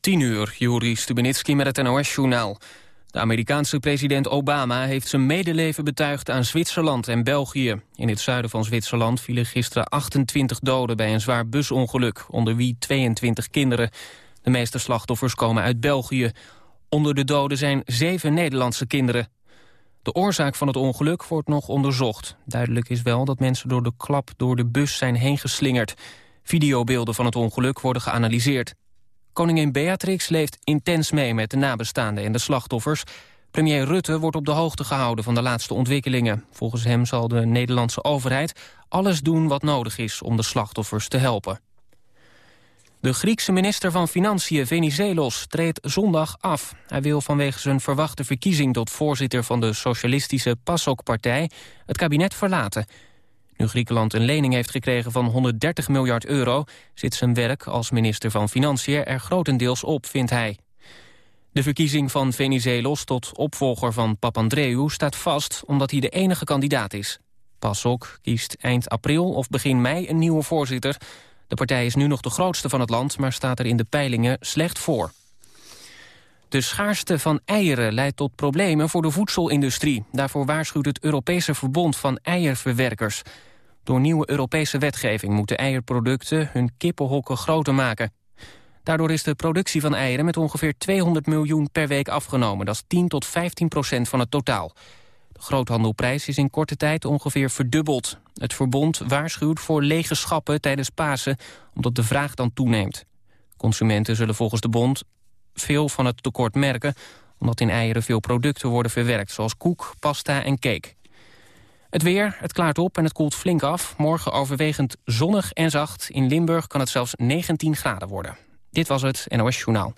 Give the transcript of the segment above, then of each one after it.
10 uur, Juri Stubenitski met het NOS-journaal. De Amerikaanse president Obama heeft zijn medeleven betuigd aan Zwitserland en België. In het zuiden van Zwitserland vielen gisteren 28 doden bij een zwaar busongeluk, onder wie 22 kinderen. De meeste slachtoffers komen uit België. Onder de doden zijn zeven Nederlandse kinderen. De oorzaak van het ongeluk wordt nog onderzocht. Duidelijk is wel dat mensen door de klap door de bus zijn heen geslingerd. Videobeelden van het ongeluk worden geanalyseerd. Koningin Beatrix leeft intens mee met de nabestaanden en de slachtoffers. Premier Rutte wordt op de hoogte gehouden van de laatste ontwikkelingen. Volgens hem zal de Nederlandse overheid alles doen wat nodig is om de slachtoffers te helpen. De Griekse minister van Financiën, Venizelos, treedt zondag af. Hij wil vanwege zijn verwachte verkiezing tot voorzitter van de socialistische PASOK-partij het kabinet verlaten. Nu Griekenland een lening heeft gekregen van 130 miljard euro... zit zijn werk als minister van Financiën er grotendeels op, vindt hij. De verkiezing van Venizelos tot opvolger van Papandreou staat vast... omdat hij de enige kandidaat is. PASOK kiest eind april of begin mei een nieuwe voorzitter. De partij is nu nog de grootste van het land... maar staat er in de peilingen slecht voor. De schaarste van eieren leidt tot problemen voor de voedselindustrie. Daarvoor waarschuwt het Europese Verbond van Eierverwerkers. Door nieuwe Europese wetgeving moeten eierproducten hun kippenhokken groter maken. Daardoor is de productie van eieren met ongeveer 200 miljoen per week afgenomen. Dat is 10 tot 15 procent van het totaal. De groothandelprijs is in korte tijd ongeveer verdubbeld. Het verbond waarschuwt voor lege schappen tijdens Pasen, omdat de vraag dan toeneemt. Consumenten zullen volgens de bond veel van het tekort merken... omdat in eieren veel producten worden verwerkt, zoals koek, pasta en cake. Het weer, het klaart op en het koelt flink af. Morgen overwegend zonnig en zacht. In Limburg kan het zelfs 19 graden worden. Dit was het NOS Journaal.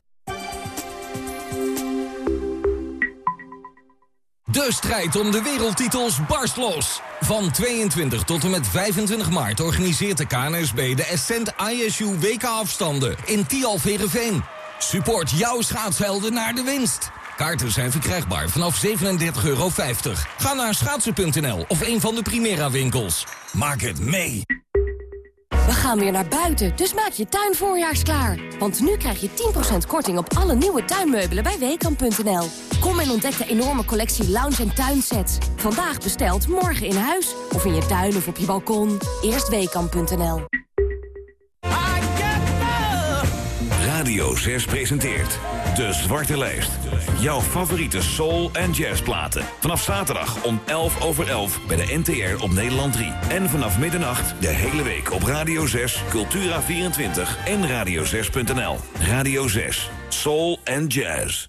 De strijd om de wereldtitels barst los. Van 22 tot en met 25 maart organiseert de KNSB de Ascent ISU WK-afstanden in Tialverenveen. Support jouw schaatshelden naar de winst. Kaarten zijn verkrijgbaar vanaf 37,50 euro. Ga naar schaatsen.nl of een van de Primera winkels. Maak het mee. We gaan weer naar buiten, dus maak je tuin voorjaarsklaar. Want nu krijg je 10% korting op alle nieuwe tuinmeubelen bij Weekamp.nl. Kom en ontdek de enorme collectie lounge- en tuinsets. Vandaag besteld, morgen in huis. Of in je tuin of op je balkon. Eerst Weekamp.nl. Radio 6 presenteert De Zwarte Lijst. Jouw favoriete soul- en jazzplaten. Vanaf zaterdag om 11 over 11 bij de NTR op Nederland 3. En vanaf middernacht de hele week op Radio 6, Cultura24 en radio6.nl. Radio 6, soul en jazz.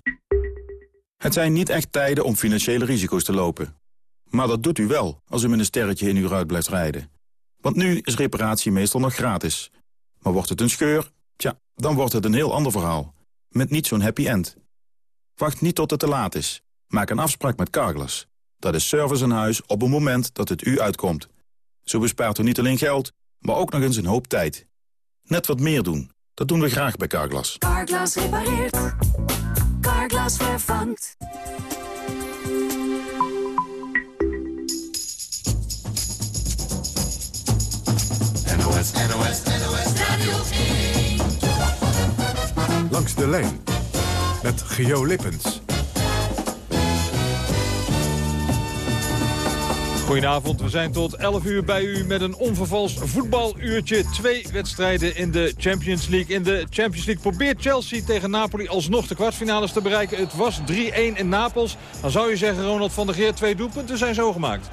Het zijn niet echt tijden om financiële risico's te lopen. Maar dat doet u wel als u met een sterretje in uw ruit blijft rijden. Want nu is reparatie meestal nog gratis. Maar wordt het een scheur Tja, dan wordt het een heel ander verhaal. Met niet zo'n happy end. Wacht niet tot het te laat is. Maak een afspraak met Carglass. Dat is service aan huis op het moment dat het u uitkomt. Zo bespaart u niet alleen geld, maar ook nog eens een hoop tijd. Net wat meer doen. Dat doen we graag bij Carglass. Carglass repareert. Carglass vervangt. NOS, NOS, NOS Radio 1. Langs de lijn met Geo Lippens. Goedenavond, we zijn tot 11 uur bij u met een onvervals voetbaluurtje. Twee wedstrijden in de Champions League. In de Champions League probeert Chelsea tegen Napoli alsnog de kwartfinales te bereiken. Het was 3-1 in Napels. Dan zou je zeggen, Ronald van der Geer, twee doelpunten zijn zo gemaakt.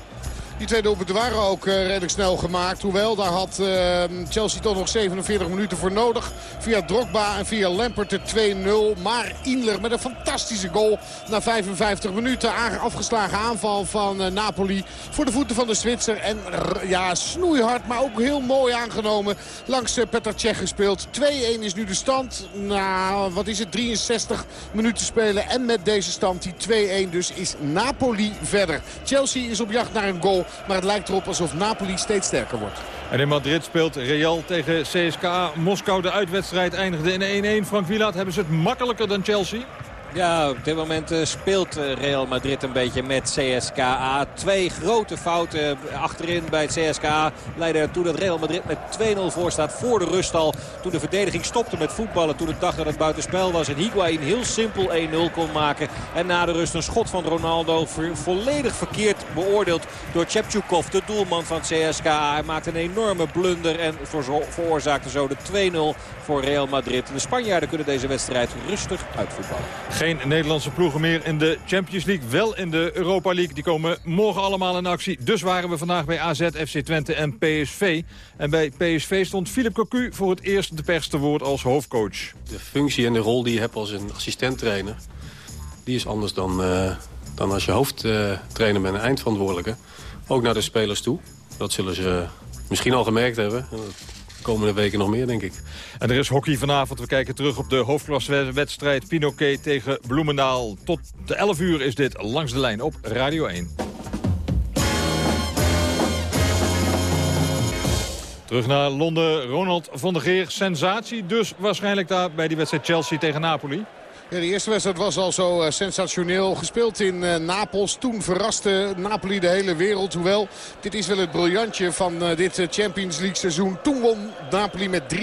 Die twee doelpunten waren ook uh, redelijk snel gemaakt. Hoewel, daar had uh, Chelsea toch nog 47 minuten voor nodig. Via Drogba en via Lampert de 2-0. Maar Inler met een fantastische goal na 55 minuten. Afgeslagen aanval van uh, Napoli voor de voeten van de Zwitser. En ja, snoeihard, maar ook heel mooi aangenomen. Langs Petr Cech gespeeld. 2-1 is nu de stand. Nou, wat is het? 63 minuten spelen. En met deze stand, die 2-1 dus, is Napoli verder. Chelsea is op jacht naar een goal. Maar het lijkt erop alsof Napoli steeds sterker wordt. En in Madrid speelt Real tegen CSKA Moskou. De uitwedstrijd eindigde in 1-1. Frank Wieland, hebben ze het makkelijker dan Chelsea? Ja, op dit moment uh, speelt Real Madrid een beetje met CSKA. Twee grote fouten achterin bij het CSKA leidden ertoe dat Real Madrid met 2-0 voor staat voor de rust al. Toen de verdediging stopte met voetballen, toen het dacht dat het buitenspel was. En Higuain heel simpel 1-0 kon maken. En na de rust een schot van Ronaldo volledig verkeerd beoordeeld door Chepchukov, de doelman van CSKA. Hij maakte een enorme blunder en veroorzaakte zo de 2-0 voor Real Madrid. De Spanjaarden kunnen deze wedstrijd rustig uitvoetballen. Geen Nederlandse ploegen meer in de Champions League. Wel in de Europa League. Die komen morgen allemaal in actie. Dus waren we vandaag bij AZ, FC Twente en PSV. En bij PSV stond Philip Cocu voor het eerst de pers te woord als hoofdcoach. De functie en de rol die je hebt als een assistent-trainer... die is anders dan, uh, dan als je hoofdtrainer bent en eindverantwoordelijke. Ook naar de spelers toe. Dat zullen ze misschien al gemerkt hebben komende weken nog meer, denk ik. En er is hockey vanavond. We kijken terug op de hoofdklaswedstrijd Pinoquet tegen Bloemendaal. Tot de 11 uur is dit Langs de Lijn op Radio 1. Terug naar Londen, Ronald van der Geer. Sensatie dus waarschijnlijk daar bij die wedstrijd Chelsea tegen Napoli. Ja, de eerste wedstrijd was al zo uh, sensationeel. Gespeeld in uh, Napels. Toen verraste Napoli de hele wereld. Hoewel, dit is wel het briljantje van uh, dit Champions League seizoen. Toen won Napoli met 3-1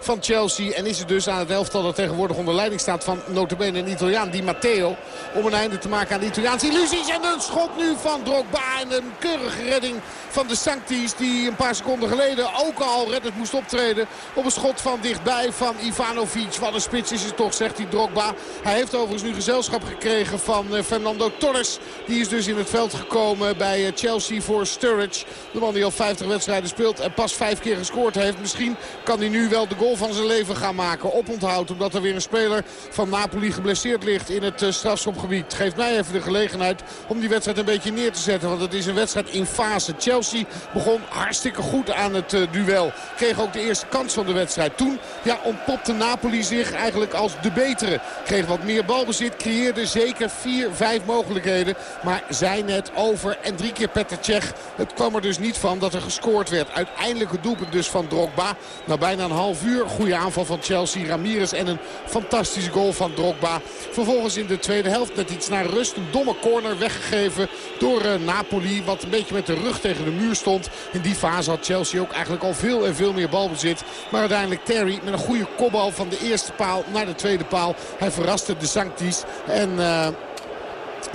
van Chelsea. En is het dus aan het elftal dat tegenwoordig onder leiding staat van notabene een Italiaan, Di Matteo. Om een einde te maken aan de Italiaanse illusies. En een schot nu van Drogba. En een keurige redding van de Sanctis. Die een paar seconden geleden ook al reddend moest optreden. Op een schot van dichtbij van Ivanovic. Wat een spits is het toch, zegt hij Drogba. Hij heeft overigens nu gezelschap gekregen van eh, Fernando Torres. Die is dus in het veld gekomen bij eh, Chelsea voor Sturridge. De man die al 50 wedstrijden speelt en pas vijf keer gescoord heeft. Misschien kan hij nu wel de goal van zijn leven gaan maken. Oponthoud omdat er weer een speler van Napoli geblesseerd ligt in het eh, strafschopgebied. Geeft mij even de gelegenheid om die wedstrijd een beetje neer te zetten. Want het is een wedstrijd in fase. Chelsea begon hartstikke goed aan het duel. Kreeg ook de eerste kans van de wedstrijd. Toen ja, ontpopte Napoli zich eigenlijk als de betere. Kreeg wat meer balbezit. Creëerde zeker vier, vijf mogelijkheden. Maar zij net over. En drie keer Petr Cech. Het kwam er dus niet van dat er gescoord werd. Uiteindelijk het doelpunt dus van Drogba. Na bijna een half uur. Goede aanval van Chelsea. Ramirez en een fantastische goal van Drogba. Vervolgens in de tweede helft net iets naar rust. Een domme corner weggegeven door uh, Napoli. Wat een beetje met de rug tegen de muur stond. In die fase had Chelsea ook eigenlijk al veel en veel meer balbezit. Maar uiteindelijk Terry met een goede kopbal van de eerste paal naar de tweede paal. Hij verraste de Sanctis. En...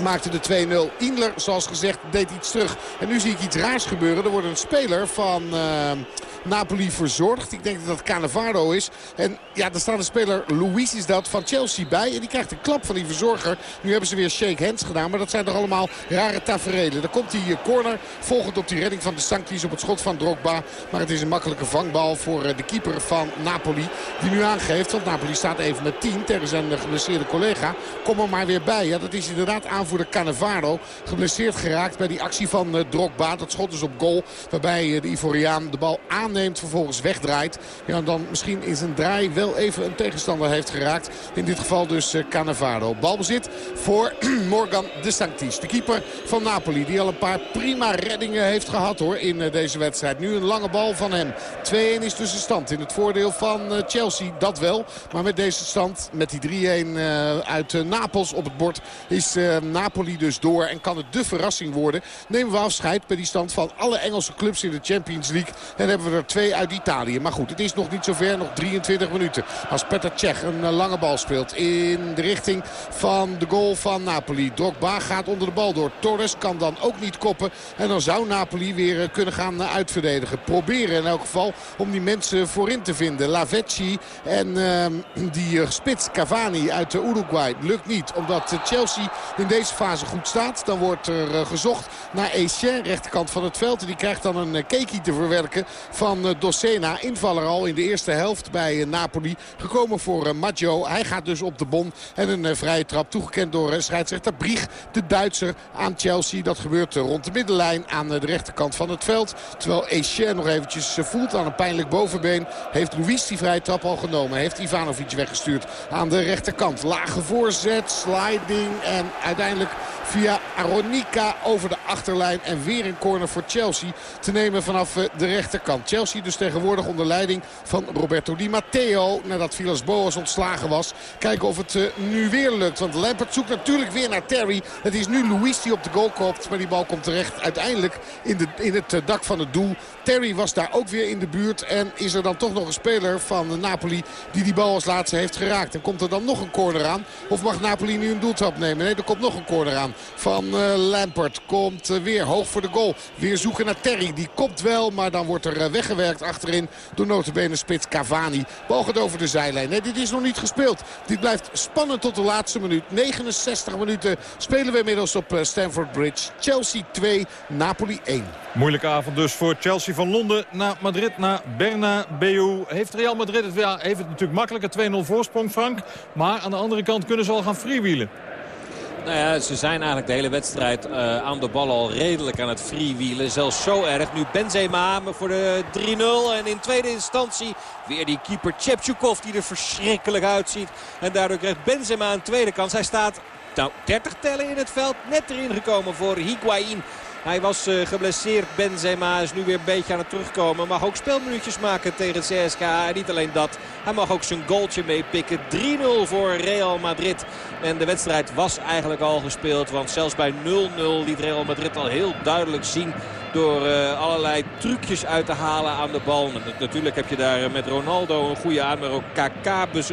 Maakte de 2-0. Inler, zoals gezegd, deed iets terug. En nu zie ik iets raars gebeuren. Er wordt een speler van... Uh, Napoli verzorgd. Ik denk dat dat Cannavaro is. En ja, daar staat de speler Luis is dat van Chelsea bij. En die krijgt een klap van die verzorger. Nu hebben ze weer shake hands gedaan. Maar dat zijn toch allemaal rare tafereelen. Dan komt die eh, corner. Volgend op die redding van de Sanctis op het schot van Drogba. Maar het is een makkelijke vangbal voor eh, de keeper van Napoli. Die nu aangeeft. Want Napoli staat even met 10 tegen zijn eh, geblesseerde collega. Kom er maar weer bij. Ja, dat is inderdaad aanvoerder Cannavaro. Geblesseerd geraakt bij die actie van Drogba. Dat schot is op goal. Waarbij de Ivoriaan de bal aan neemt, vervolgens wegdraait. Ja, dan misschien in zijn draai wel even een tegenstander heeft geraakt. In dit geval dus uh, Cannavaro. Balbezit voor Morgan de Sanctis. De keeper van Napoli. Die al een paar prima reddingen heeft gehad hoor in deze wedstrijd. Nu een lange bal van hem. 2-1 is tussen stand in het voordeel van Chelsea. Dat wel. Maar met deze stand, met die 3-1 uit Napels op het bord... is Napoli dus door en kan het de verrassing worden. Nemen we afscheid bij die stand van alle Engelse clubs in de Champions League. En hebben we er twee uit Italië. Maar goed, het is nog niet zover. Nog 23 minuten. Als Petr Cech een eh, lange bal speelt in de richting van de goal van Napoli. Drogba gaat onder de bal door. Torres kan dan ook niet koppen. En dan zou Napoli weer eh, kunnen gaan eh, uitverdedigen. Proberen in elk geval om die mensen voorin te vinden. Lavetti en uh, die spits Cavani uit Uruguay lukt niet. Omdat Chelsea in deze fase goed staat. Dan wordt er gezocht naar Etienne, rechterkant van het veld. En die krijgt dan een keekie te verwerken van eh, Dossena. Invaller al in de eerste helft bij eh, Napoli. Gekomen voor eh, Maggio. Hij gaat dus op de bon. En een vrije trap toegekend door scheidsrechter Brieg. De Duitser aan Chelsea. Dat gebeurt rond de middenlijn aan de rechterkant van het veld. Terwijl Etienne nog eventjes voelt aan een pijnlijk bovenbeen. Heeft Luis die vrije trap al genomen. Heeft Ivanovic weggestuurd aan de rechterkant. Lage voorzet, sliding en uiteindelijk uiteindelijk via Aronica over de achterlijn. En weer een corner voor Chelsea te nemen vanaf de rechterkant. Chelsea dus tegenwoordig onder leiding van Roberto Di Matteo. Nadat Vilas Boas ontslagen was. Kijken of het nu weer lukt. Want Lampert zoekt natuurlijk weer naar Terry. Het is nu Luis die op de goal komt. Maar die bal komt terecht uiteindelijk in, de, in het dak van het doel. Terry was daar ook weer in de buurt. En is er dan toch nog een speler van Napoli die die bal als laatste heeft geraakt. En komt er dan nog een corner aan? Of mag Napoli nu een doeltrap nemen? Nee, er komt nog een corner aan van uh, Lampert. Komt uh, weer hoog voor de goal. Weer zoeken naar Terry. Die komt wel, maar dan wordt er uh, weggewerkt achterin door notabene spits Cavani. Bal gaat over de zijlijn. Nee, dit is nog niet gespeeld. Dit blijft spannend tot de laatste minuut. 69 minuten spelen we inmiddels op Stamford Bridge. Chelsea 2, Napoli 1. Moeilijke avond dus voor Chelsea van Londen naar Madrid, naar Bernabeu. Heeft Real Madrid het, ja, heeft het natuurlijk makkelijker 2-0 voorsprong, Frank. Maar aan de andere kant kunnen ze al gaan freewheelen. Nou ja, ze zijn eigenlijk de hele wedstrijd uh, aan de bal al redelijk aan het freewielen. Zelfs zo erg. Nu Benzema voor de 3-0. En in tweede instantie weer die keeper Chepchukov die er verschrikkelijk uitziet. En daardoor krijgt Benzema een tweede kans. Hij staat nou, 30 tellen in het veld. Net erin gekomen voor Higuain. Hij was uh, geblesseerd. Benzema is nu weer een beetje aan het terugkomen. Mag ook spelminuutjes maken tegen het CSKA. En niet alleen dat. Hij mag ook zijn goaltje meepikken. 3-0 voor Real Madrid. En de wedstrijd was eigenlijk al gespeeld. Want zelfs bij 0-0 liet Real Madrid al heel duidelijk zien door uh, allerlei trucjes uit te halen aan de bal. Natuurlijk heb je daar met Ronaldo een goede aan. Maar ook KK bes,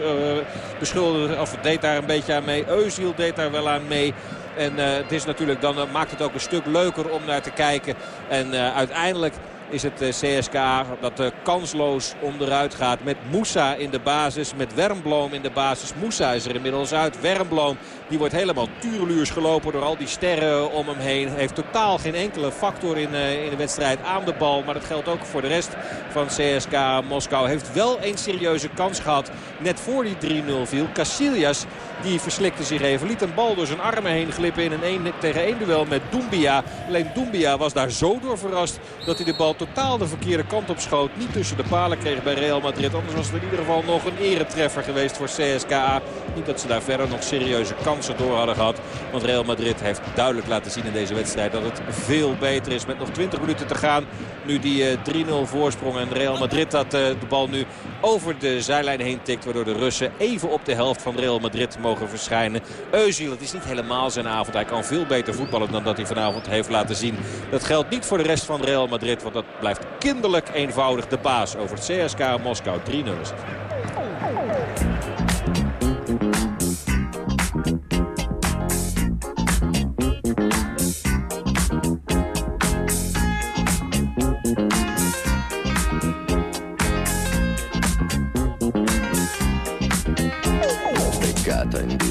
beschuldigde, of deed daar een beetje aan mee. Eusiel deed daar wel aan mee. En uh, het is natuurlijk, dan maakt het ook een stuk leuker om naar te kijken. En uiteindelijk is het CSK dat kansloos onderuit gaat. Met Moussa in de basis, met Wermbloom in de basis. Moussa is er inmiddels uit. Wermbloom die wordt helemaal tureluurs gelopen door al die sterren om hem heen. Heeft totaal geen enkele factor in, in de wedstrijd aan de bal. Maar dat geldt ook voor de rest van CSK Moskou. Heeft wel een serieuze kans gehad. Net voor die 3-0 viel. Casillas die verslikte zich even. Liet een bal door zijn armen heen glippen in een 1 tegen 1 duel met Doumbia. Alleen Doumbia was daar zo door verrast dat hij de bal totaal de verkeerde kant op schoot. Niet tussen de palen kreeg bij Real Madrid. Anders was het in ieder geval nog een eretreffer geweest voor CSKA. Niet dat ze daar verder nog serieuze kansen door hadden gehad. Want Real Madrid heeft duidelijk laten zien in deze wedstrijd dat het veel beter is. Met nog 20 minuten te gaan. Nu die uh, 3-0 voorsprong. En Real Madrid dat uh, de bal nu over de zijlijn heen tikt. Waardoor de Russen even op de helft van Real Madrid mogen verschijnen. Eusiel, het is niet helemaal zijn avond. Hij kan veel beter voetballen dan dat hij vanavond heeft laten zien. Dat geldt niet voor de rest van Real Madrid. Want dat blijft kinderlijk eenvoudig de baas over het CSK Moskou 3-0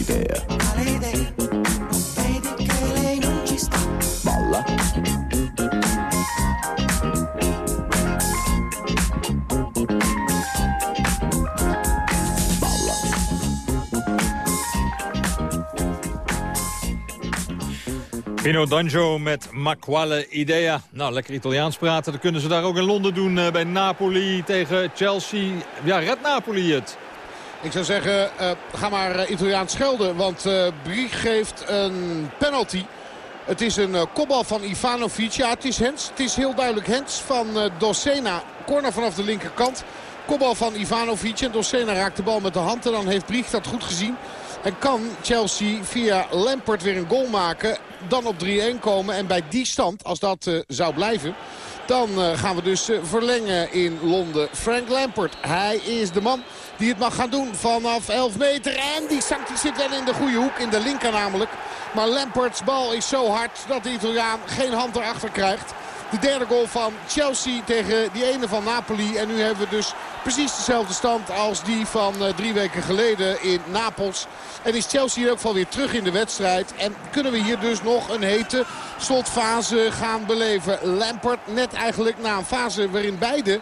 idea? Quale idea? Vedi che lei non ci sta. Pino D'Angio met Ma Quale Idea. Nou, lekker Italiaans praten. Dat kunnen ze daar ook in Londen doen eh, bij Napoli tegen Chelsea. Ja, red Napoli het. Ik zou zeggen, eh, ga maar eh, Italiaans schelden. Want eh Brieg geeft een penalty. Het is een kopbal van Ivanovic. Ja, het is Hens. Het is heel duidelijk Hens van Dossena. Corner vanaf de linkerkant. Kopbal van Ivanovic. En Dossena raakt de bal met de hand. En dan heeft Brieg dat goed gezien. En kan Chelsea via Lampert weer een goal maken. Dan op 3-1 komen. En bij die stand, als dat zou blijven... Dan eh, gaan we dus eh, verlengen in Londen. Frank Lampert, hij is de man die het mag gaan doen vanaf 11 meter. En die Sancti zit wel in de goede hoek, in de linker namelijk. Maar Lamperts bal is zo hard dat de Italiaan geen hand erachter krijgt. De derde goal van Chelsea tegen die ene van Napoli. En nu hebben we dus precies dezelfde stand als die van eh, drie weken geleden in Napels. En is Chelsea in elk geval weer terug in de wedstrijd. En kunnen we hier dus nog een hete slotfase gaan beleven. Lampert net eigenlijk na een fase waarin beide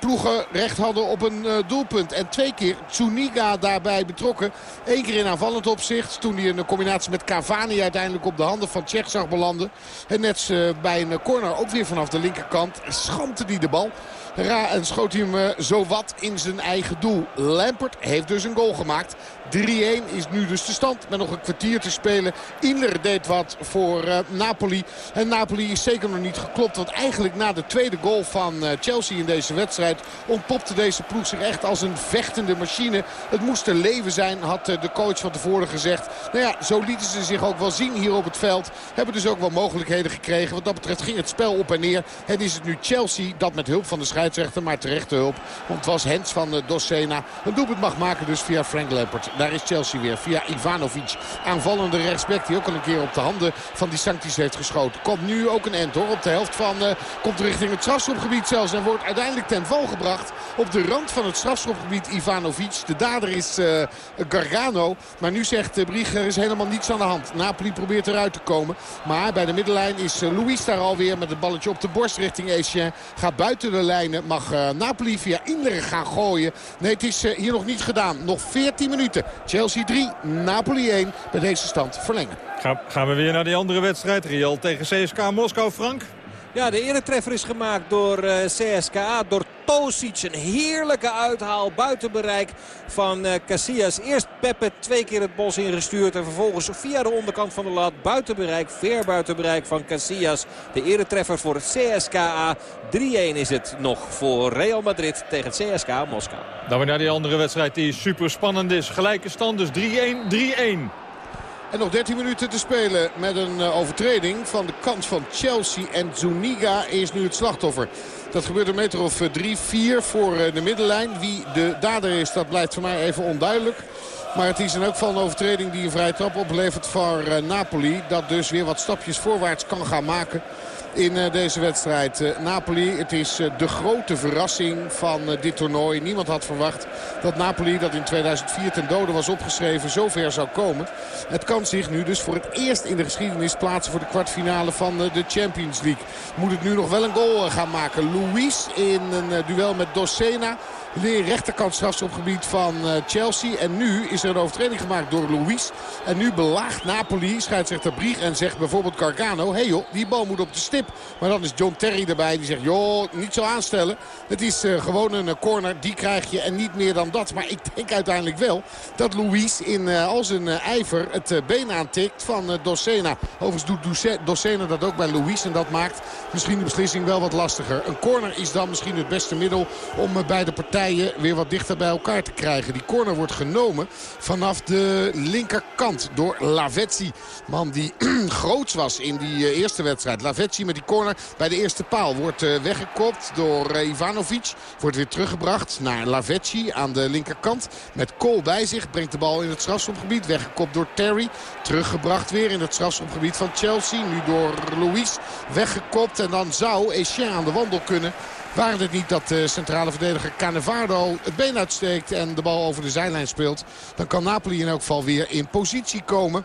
ploegen recht hadden op een eh, doelpunt. En twee keer Tsuniga daarbij betrokken. Eén keer in aanvallend opzicht. Toen hij een combinatie met Cavani uiteindelijk op de handen van Tsjech zag belanden. En net eh, bij een corner ook weer vanaf de linkerkant schampte hij de bal. Ra en schoot hij hem eh, zo wat in zijn eigen doel. Lampert heeft dus een goal gemaakt. 3-1 is nu dus de stand met nog een kwartier te spelen. Inler deed wat voor uh, Napoli. En Napoli is zeker nog niet geklopt. Want eigenlijk na de tweede goal van uh, Chelsea in deze wedstrijd... ontpopte deze ploeg zich echt als een vechtende machine. Het moest een leven zijn, had uh, de coach van tevoren gezegd. Nou ja, zo lieten ze zich ook wel zien hier op het veld. Hebben dus ook wel mogelijkheden gekregen. Wat dat betreft ging het spel op en neer. En is het nu Chelsea dat met hulp van de scheidsrechter... maar terechte hulp, want het was Hens van Dossena... een doelpunt mag maken dus via Frank Lampert. Daar is Chelsea weer via Ivanovic. Aanvallende rechtsback die ook al een keer op de handen van die Sanctis heeft geschoten. Komt nu ook een end hoor. Op de helft van uh, komt richting het strafschopgebied zelfs. En wordt uiteindelijk ten val gebracht op de rand van het strafschopgebied Ivanovic. De dader is uh, Gargano. Maar nu zegt uh, Brieg er is helemaal niets aan de hand. Napoli probeert eruit te komen. Maar bij de middenlijn is Luis daar alweer met het balletje op de borst richting Etienne. Gaat buiten de lijnen. Mag Napoli via Inderen gaan gooien. Nee, het is hier nog niet gedaan. Nog 14 minuten. Chelsea 3, Napoli 1. Bij deze stand verlengen. Ga, gaan we weer naar die andere wedstrijd. Real tegen CSK Moskou, Frank. Ja, de eretreffer is gemaakt door uh, CSKA, door Tosic. Een heerlijke uithaal buiten bereik van uh, Casillas. Eerst Pepe twee keer het bos ingestuurd. En vervolgens via de onderkant van de lat buiten bereik. Ver buiten bereik van Casillas. De eretreffer voor het CSKA. 3-1 is het nog voor Real Madrid tegen CSKA Moskou. Dan weer naar die andere wedstrijd die super spannend is. Gelijke stand dus 3-1, 3-1. En nog 13 minuten te spelen met een uh, overtreding van de kant van Chelsea. En Zuniga is nu het slachtoffer. Dat gebeurt een meter of 3-4 voor uh, de middenlijn. Wie de dader is, dat blijft voor mij even onduidelijk. Maar het is in elk geval een overtreding die een vrije trap oplevert voor Napoli. Dat dus weer wat stapjes voorwaarts kan gaan maken in uh, deze wedstrijd. Uh, Napoli, het is uh, de grote verrassing van dit toernooi. Niemand had verwacht dat Napoli, dat in 2004 ten dode was opgeschreven, zover zou komen. Het kan zich nu dus voor het eerst in de geschiedenis plaatsen voor de kwartfinale van de Champions League. Moet het nu nog wel een goal gaan maken. Luis in een duel met Dossena. De rechterkant strafschopgebied van uh, Chelsea. En nu is er een overtreding gemaakt door Luis. En nu belaagt Napoli, scheidsrechter Brieg en zegt bijvoorbeeld Gargano... hé hey joh, die bal moet op de stip. Maar dan is John Terry erbij. Die zegt, joh, niet zo aanstellen. Het is uh, gewoon een corner. Die krijg je en niet meer dan dat. Maar ik denk uiteindelijk wel dat Luis in uh, al zijn ijver het been aantikt van Dossena. Overigens doet Dossena dat ook bij Luis. En dat maakt misschien de beslissing wel wat lastiger. Een corner is dan misschien het beste middel om beide partijen weer wat dichter bij elkaar te krijgen. Die corner wordt genomen vanaf de linkerkant door Lavezzi. Man die groots was in die eerste wedstrijd. Lavezzi met die corner bij de eerste paal wordt weggekopt door Ivanovic. Wordt weer teruggebracht naar Lavezzi aan de linkerkant. Met Kool bij zich brengt de bal in het strafschopgebied. Weggekopt door Terry. Teruggebracht weer in het strafschopgebied van Chelsea. Nu door Louis. Weggekopt en dan zou Etienne aan de wandel kunnen. Waren het niet dat de centrale verdediger Cannavaro het been uitsteekt en de bal over de zijlijn speelt. Dan kan Napoli in elk geval weer in positie komen.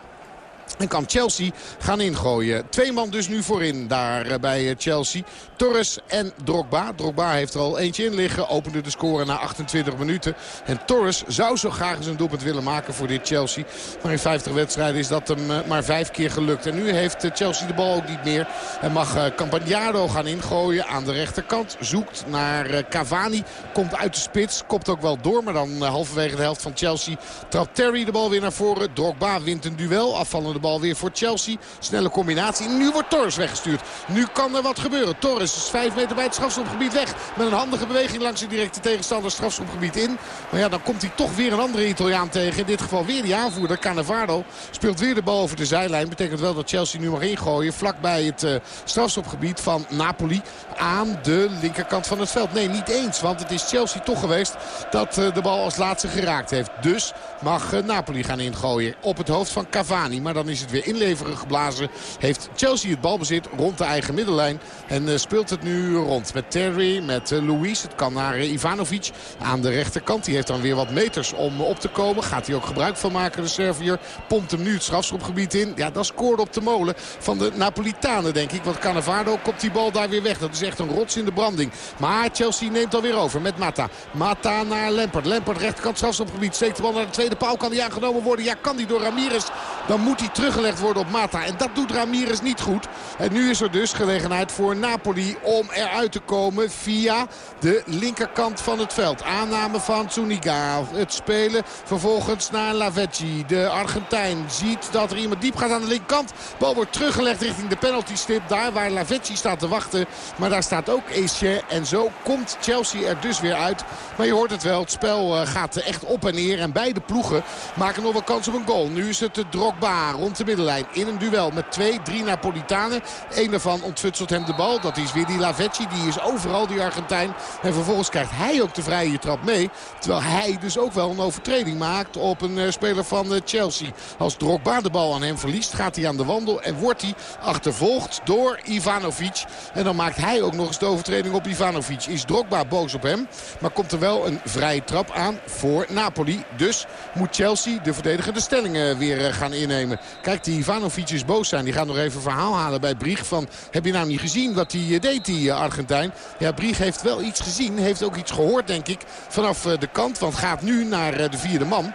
En kan Chelsea gaan ingooien. Twee man dus nu voorin daar eh, bij Chelsea. Torres en Drogba. Drogba heeft er al eentje in liggen. Opende de score na 28 minuten. En Torres zou zo graag eens een doelpunt willen maken voor dit Chelsea. Maar in 50 wedstrijden is dat hem eh, maar vijf keer gelukt. En nu heeft eh, Chelsea de bal ook niet meer. En mag Campagnaro gaan ingooien aan de rechterkant. Zoekt naar Cavani. Komt uit de spits. Kopt ook wel door. Maar dan halverwege de helft van Chelsea trapt Terry de bal weer naar voren. Drogba wint een duel. Afvallende de bal weer voor Chelsea. Snelle combinatie. Nu wordt Torres weggestuurd. Nu kan er wat gebeuren. Torres is 5 meter bij het strafschopgebied weg. Met een handige beweging langs de directe tegenstander strafschopgebied in. Maar ja, dan komt hij toch weer een andere Italiaan tegen. In dit geval weer die aanvoerder. Cannavaro speelt weer de bal over de zijlijn. Betekent wel dat Chelsea nu mag ingooien. Vlakbij het uh, strafschopgebied van Napoli. Aan de linkerkant van het veld. Nee, niet eens. Want het is Chelsea toch geweest dat uh, de bal als laatste geraakt heeft. Dus mag uh, Napoli gaan ingooien. Op het hoofd van Cavani. Maar dan is het weer inleveren geblazen. Heeft Chelsea het balbezit rond de eigen middellijn. En uh, speelt het nu rond met Terry, met uh, Luis. Het kan naar uh, Ivanovic aan de rechterkant. Die heeft dan weer wat meters om op te komen. Gaat hij ook gebruik van maken, de Servier. Pompt hem nu het strafschopgebied in. Ja, dat scoorde op de molen van de Napolitanen, denk ik. Want Cannavaro kopt die bal daar weer weg. Dat is echt een rots in de branding. Maar Chelsea neemt alweer over met Mata. Mata naar Lampert. Lampert rechterkant strafschopgebied. Steekt de bal naar de tweede paal. Kan die aangenomen worden? Ja, kan die door Ramirez. Dan moet hij teruggelegd worden op Mata. En dat doet Ramirez niet goed. En nu is er dus gelegenheid voor Napoli om eruit te komen via de linkerkant van het veld. Aanname van Tsuniga. Het spelen vervolgens naar Lavetti. De Argentijn ziet dat er iemand diep gaat aan de linkerkant. Bal wordt teruggelegd richting de penalty stip. Daar waar Lavetti staat te wachten. Maar daar staat ook Etienne. En zo komt Chelsea er dus weer uit. Maar je hoort het wel. Het spel eh, gaat echt op en neer. En beide ploegen maken nog wel kans op een goal. Nu is het de Drogba rond de middenlijn. In een duel met twee, drie Napolitanen. Eén daarvan ontfutselt hem de bal. Dat is weer die Lavetti. Die is overal die Argentijn. En vervolgens krijgt hij ook de vrije trap mee. Terwijl hij dus ook wel een overtreding maakt op een uh, speler van uh, Chelsea. Als Drogba de bal aan hem verliest gaat hij aan de wandel. En wordt hij achtervolgd door Ivanovic. En dan maakt hij ook nog eens de overtreding op Ivanovic. Is Drogba boos op hem. Maar komt er wel een vrije trap aan voor Napoli. Dus moet Chelsea de verdedigende stellingen weer uh, gaan innemen. Kijk, die Ivanovic boos zijn. Die gaat nog even verhaal halen bij Brieg. Van, heb je nou niet gezien wat hij deed, die Argentijn? Ja, Brieg heeft wel iets gezien. Heeft ook iets gehoord, denk ik, vanaf de kant. Want gaat nu naar de vierde man.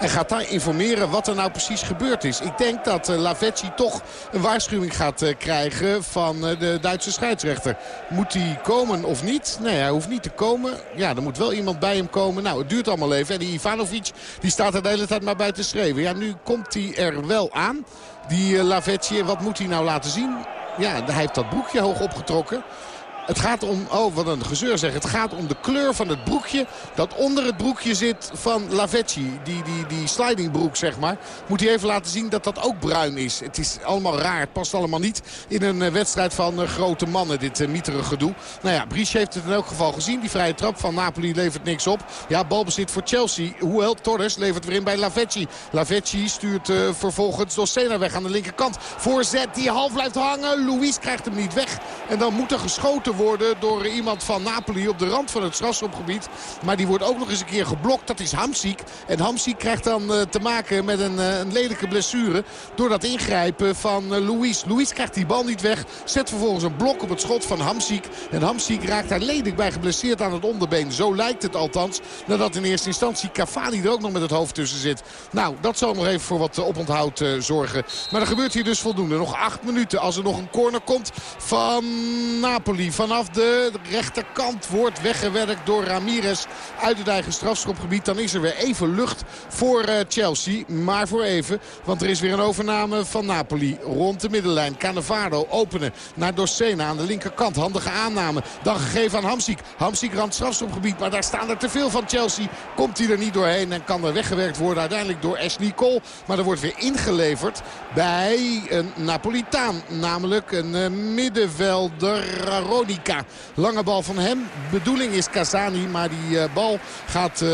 En gaat daar informeren wat er nou precies gebeurd is. Ik denk dat uh, toch een waarschuwing gaat uh, krijgen van uh, de Duitse scheidsrechter. Moet hij komen of niet? Nee, hij hoeft niet te komen. Ja, er moet wel iemand bij hem komen. Nou, het duurt allemaal even. En die Ivanovic die staat er de hele tijd maar bij te schreeuwen. Ja, nu komt hij er wel aan. Die Lavezzi, wat moet hij nou laten zien? Ja, hij heeft dat broekje hoog opgetrokken. Het gaat om, oh wat een gezeur zeg. Het gaat om de kleur van het broekje dat onder het broekje zit van Lavezzi. Die, die, die slidingbroek zeg maar. Moet hij even laten zien dat dat ook bruin is. Het is allemaal raar. Het past allemaal niet in een uh, wedstrijd van uh, grote mannen. Dit uh, gedoe. Nou ja, Bries heeft het in elk geval gezien. Die vrije trap van Napoli levert niks op. Ja, balbezit voor Chelsea. Hoewel Torres levert weer in bij Lavezzi. Lavezzi stuurt vervolgens Dossena weg aan de linkerkant. Voorzet die half blijft hangen. Luis krijgt hem niet weg. En dan moet er geschoten worden door iemand van Napoli op de rand van het strafschopgebied. Maar die wordt ook nog eens een keer geblokt. Dat is Hamsik. En Hamsik krijgt dan te maken met een, een lelijke blessure door dat ingrijpen van Luis. Luis krijgt die bal niet weg. Zet vervolgens een blok op het schot van Hamsik. En Hamsik raakt daar lelijk bij geblesseerd aan het onderbeen. Zo lijkt het althans. Nadat in eerste instantie Cavani er ook nog met het hoofd tussen zit. Nou, dat zal nog even voor wat oponthoud zorgen. Maar er gebeurt hier dus voldoende. Nog acht minuten als er nog een corner komt van Napoli. Vanaf de rechterkant wordt weggewerkt door Ramirez uit het eigen strafschopgebied. Dan is er weer even lucht voor uh, Chelsea. Maar voor even, want er is weer een overname van Napoli. Rond de middenlijn. Cannavaro openen naar Dossena aan de linkerkant. Handige aanname. Dan gegeven aan Hamsik. Hamsik ramt strafschopgebied, maar daar staan er te veel van Chelsea. Komt hij er niet doorheen en kan er weggewerkt worden uiteindelijk door Ashley Cole. Maar er wordt weer ingeleverd bij een Napolitaan. Namelijk een uh, middenvelder Lange bal van hem. Bedoeling is Casani, maar die uh, bal gaat...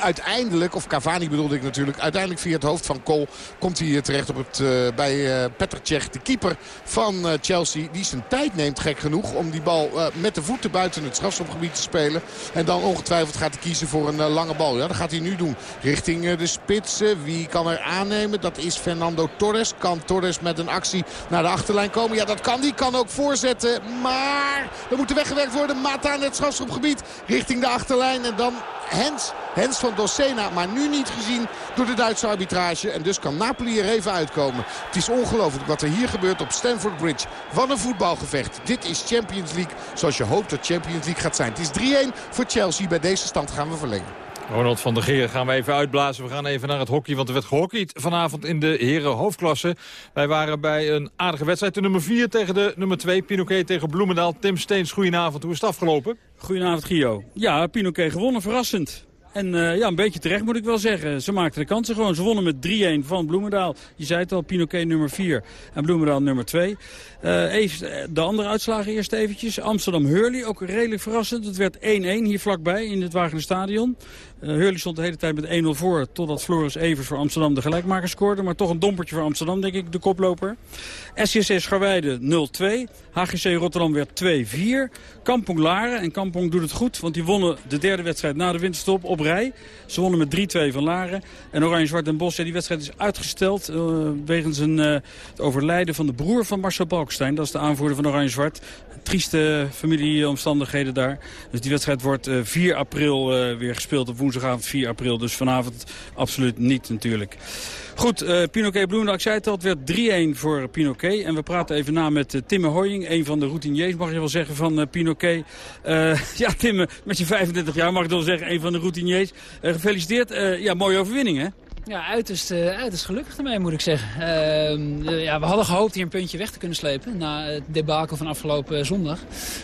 Uiteindelijk, of Cavani bedoelde ik natuurlijk... uiteindelijk via het hoofd van Cole komt hij terecht op het, uh, bij uh, Petr Cech, de keeper van Chelsea. Die zijn tijd neemt, gek genoeg, om die bal met de voeten buiten het strafschopgebied te spelen. En dan ongetwijfeld gaat hij kiezen voor een lange bal. Ja, dat gaat hij nu doen. Richting de spitsen. Wie kan er aannemen? Dat is Fernando Torres. Kan Torres met een actie naar de achterlijn komen? Ja, dat kan die. Kan ook voorzetten. Maar er moet weggewerkt worden. Mata aan het strafschopgebied richting de achterlijn. En dan Hens. Hens van Dossena, maar nu niet gezien door de Duitse arbitrage. En dus kan Napoli er even uitkomen. Het is ongelooflijk wat er hier gebeurt op Stamford Bridge. Wat een voetbalgevecht. Dit is Champions League zoals je hoopt dat Champions League gaat zijn. Het is 3-1 voor Chelsea. Bij deze stand gaan we verlengen. Ronald van der Geer gaan we even uitblazen. We gaan even naar het hockey, want er werd gehockeyd vanavond in de heren hoofdklasse. Wij waren bij een aardige wedstrijd. De nummer 4 tegen de nummer 2, Pinoquet tegen Bloemendaal. Tim Steens, goedenavond. Hoe is het afgelopen? Goedenavond, Gio. Ja, Pinoquet gewonnen, verrassend. En uh, ja, een beetje terecht moet ik wel zeggen. Ze maakten de kansen gewoon. Ze wonnen met 3-1 van Bloemendaal. Je zei het al, Pinoquet nummer 4 en Bloemendaal nummer 2. Uh, even de andere uitslagen eerst eventjes. Amsterdam-Hurley, ook redelijk verrassend. Het werd 1-1 hier vlakbij in het Wagener Uh, Hurley stond de hele tijd met 1-0 voor... totdat Floris Evers voor Amsterdam de gelijkmaker scoorde. Maar toch een dompertje voor Amsterdam, denk ik, de koploper. SCC Scharweide 0-2. HGC Rotterdam werd 2-4. Kampong Laren. En Kampong doet het goed, want die wonnen de derde wedstrijd na de winterstop op rij. Ze wonnen met 3-2 van Laren. En Oranje Zwart en Bos, ja, die wedstrijd is uitgesteld... Wegens een, het overlijden van de broer van Marcel Dat is de aanvoerder van Oranje Zwart. Trieste familieomstandigheden daar. Dus die wedstrijd wordt 4 april weer gespeeld op woensdagavond 4 april. Dus vanavond absoluut niet natuurlijk. Goed, uh, Pinoquet Bloemendaal, ik zei het al, het werd 3-1 voor Pinoquet. En we praten even na met Timme Hoying, een van de routiniers, mag je wel zeggen, van uh, ja, Timme, met je 35 jaar mag ik wel zeggen, een van de routiniers. gefeliciteerd. ja, mooie overwinning, hè? Ja, uiterst, uiterst gelukkig ermee moet ik zeggen. Uh, ja, we hadden gehoopt hier een puntje weg te kunnen slepen na het debakel van afgelopen zondag.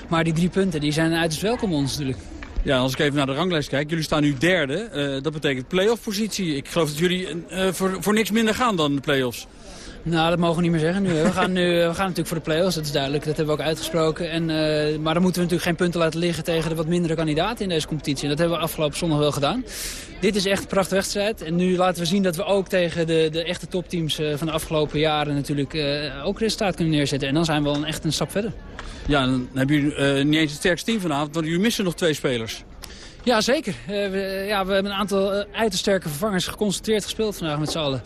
Maar die drie punten die zijn uiterst welkom ons natuurlijk. Ja, als ik even naar de ranglijst kijk. Jullie staan nu derde. Dat betekent play-off positie. Ik geloof dat jullie voor, voor niks minder gaan dan de play-offs. Nou, dat mogen we niet meer zeggen nu. We gaan, nu, we gaan natuurlijk voor de play-offs, dat is duidelijk. Dat hebben we ook uitgesproken. En, uh, maar dan moeten we natuurlijk geen punten laten liggen tegen de wat mindere kandidaten in deze competitie. En dat hebben we afgelopen zondag wel gedaan. Dit is echt een prachtige wedstrijd. En nu laten we zien dat we ook tegen de, de echte topteams van de afgelopen jaren natuurlijk ook resultaat kunnen neerzetten. En dan zijn we wel een, echt een stap verder. Ja, dan hebben jullie niet eens het sterkste team vanavond, want jullie missen nog twee spelers. Ja, zeker. Uh, we, ja, we hebben een aantal uh, uiterst sterke vervangers geconcentreerd gespeeld vandaag met z'n allen.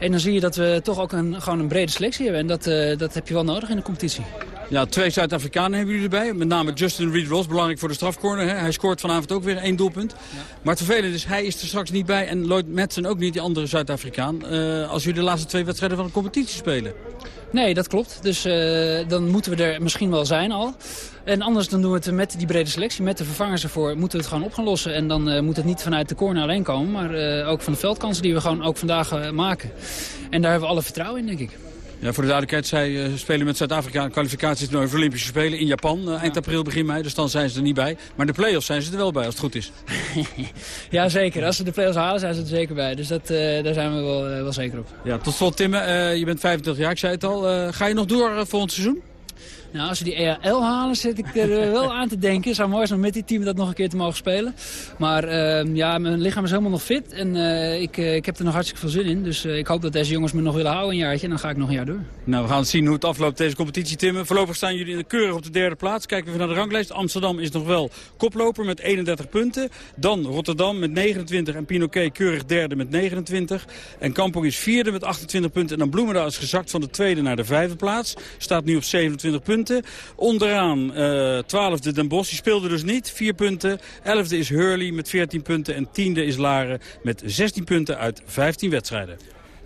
En dan zie je dat we toch ook een, gewoon een brede selectie hebben. En dat, uh, dat heb je wel nodig in de competitie. Ja, twee Zuid-Afrikanen hebben jullie erbij. Met name Justin Reed-Ross, belangrijk voor de strafcorner. Hè. Hij scoort vanavond ook weer één doelpunt. Ja. Maar het vervelende is, hij is er straks niet bij. En Lloyd Madsen ook niet, die andere Zuid-Afrikaan. als jullie de laatste twee wedstrijden van de competitie spelen. Nee, dat klopt. Dus uh, dan moeten we er misschien wel zijn al. En anders dan doen we het met die brede selectie, met de vervangers ervoor, moeten we het gewoon op gaan lossen. En dan uh, moet het niet vanuit de corner alleen komen, maar uh, ook van de veldkansen die we gewoon ook vandaag maken. En daar hebben we alle vertrouwen in, denk ik. Ja, voor de duidelijkheid, zij uh, spelen met Zuid-Afrika een kwalificatietoernooi voor Olympische Spelen in Japan. Uh, eind april, begin mei, dus dan zijn ze er niet bij. Maar de play-offs zijn ze er wel bij, als het goed is. ja, zeker. Als ze de play-offs halen, zijn ze er zeker bij. Dus dat, uh, daar zijn we wel, wel zeker op. Ja, tot slot, Timme, je bent 25 jaar, ik zei het al. ga je nog door volgend seizoen? Nou, als we die EAL halen, zit ik er eh, wel aan te denken. Zou mooi zijn om met die team dat nog een keer te mogen spelen. Maar uh, ja, mijn lichaam is helemaal nog fit. En uh, ik, ik heb er nog hartstikke veel zin in. Dus ik hoop dat deze jongens me nog willen houden een jaartje. En dan ga ik nog een jaar door. Nou, we gaan zien hoe het afloopt deze competitie, Timmen. Voorlopig staan jullie in de keurig op de derde plaats. Kijken we even naar de ranglijst. Amsterdam is nog wel koploper met 31 punten. Dan Rotterdam met 29 en Pinoquet keurig derde met 29. En Kampong is vierde met 28 punten. En dan Bloemendaal is gezakt van de tweede naar de vijfde plaats. Staat nu op 27 punten. Onderaan uh, 12e Den Bosch, die speelde dus niet. 4 punten. 11e is Hurley met 14 punten. En 10e is Laren met 16 punten uit 15 wedstrijden.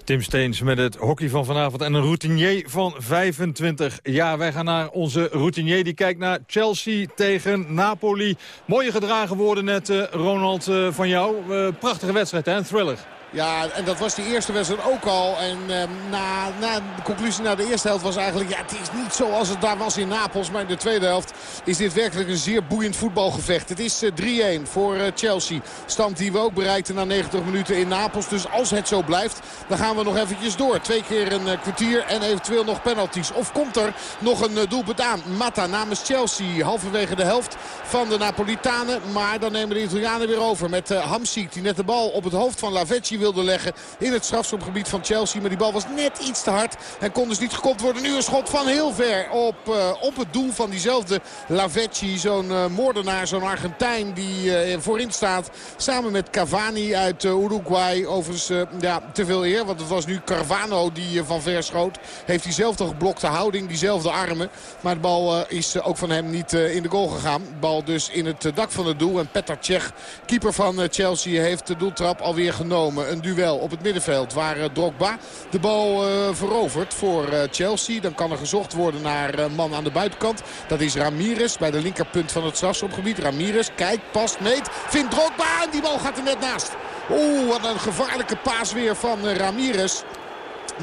Tim Steens met het hockey van vanavond en een routinier van 25. Ja, wij gaan naar onze routinier. Die kijkt naar Chelsea tegen Napoli. Mooie gedragen woorden net, uh, Ronald, uh, van jou. Prachtige wedstrijd, hè? Thriller. Ja, en dat was die eerste wedstrijd ook al. En eh, na, na de conclusie na de eerste helft was eigenlijk... ja, het is niet zoals het daar was in Napels. Maar in de tweede helft is dit werkelijk een zeer boeiend voetbalgevecht. Het is uh, 3-1 voor uh, Chelsea. Stand die we ook bereikten na 90 minuten in Napels. Dus als het zo blijft, dan gaan we nog eventjes door. Twee keer een kwartier en eventueel nog penalties. Of komt er nog een doelpunt aan? Mata namens Chelsea. Halverwege de helft van de Napolitanen. Maar dan nemen de Italianen weer over met Hamsik. Die net de bal op het hoofd van Lavezzi wilde leggen in het strafschopgebied van Chelsea. Maar die bal was net iets te hard en kon dus niet gekopt worden. Nu een schot van heel ver op, uh, op het doel van diezelfde Lavezzi. Zo'n uh, moordenaar, zo'n Argentijn die uh, voorin staat. Samen met Cavani uit Uruguay. Overigens ja, te veel eer, want het was nu Carvano die van ver schoot. Heeft diezelfde geblokte houding, diezelfde armen. Maar de bal is ook van hem niet in de goal gegaan. De bal dus in het dak van het doel. En Petr Cech, keeper van Chelsea, heeft de doeltrap alweer genomen. Een duel op het middenveld waar uh, Drogba de bal uh, verovert voor uh, Chelsea. Dan kan er gezocht worden naar man aan de buitenkant. Dat is Ramirez bij de linkerpunt van het strafschopgebied. Ramirez kijkt, past, meet, vindt Drogba en die bal gaat er net naast. Oeh, wat een gevaarlijke paas weer van Ramirez.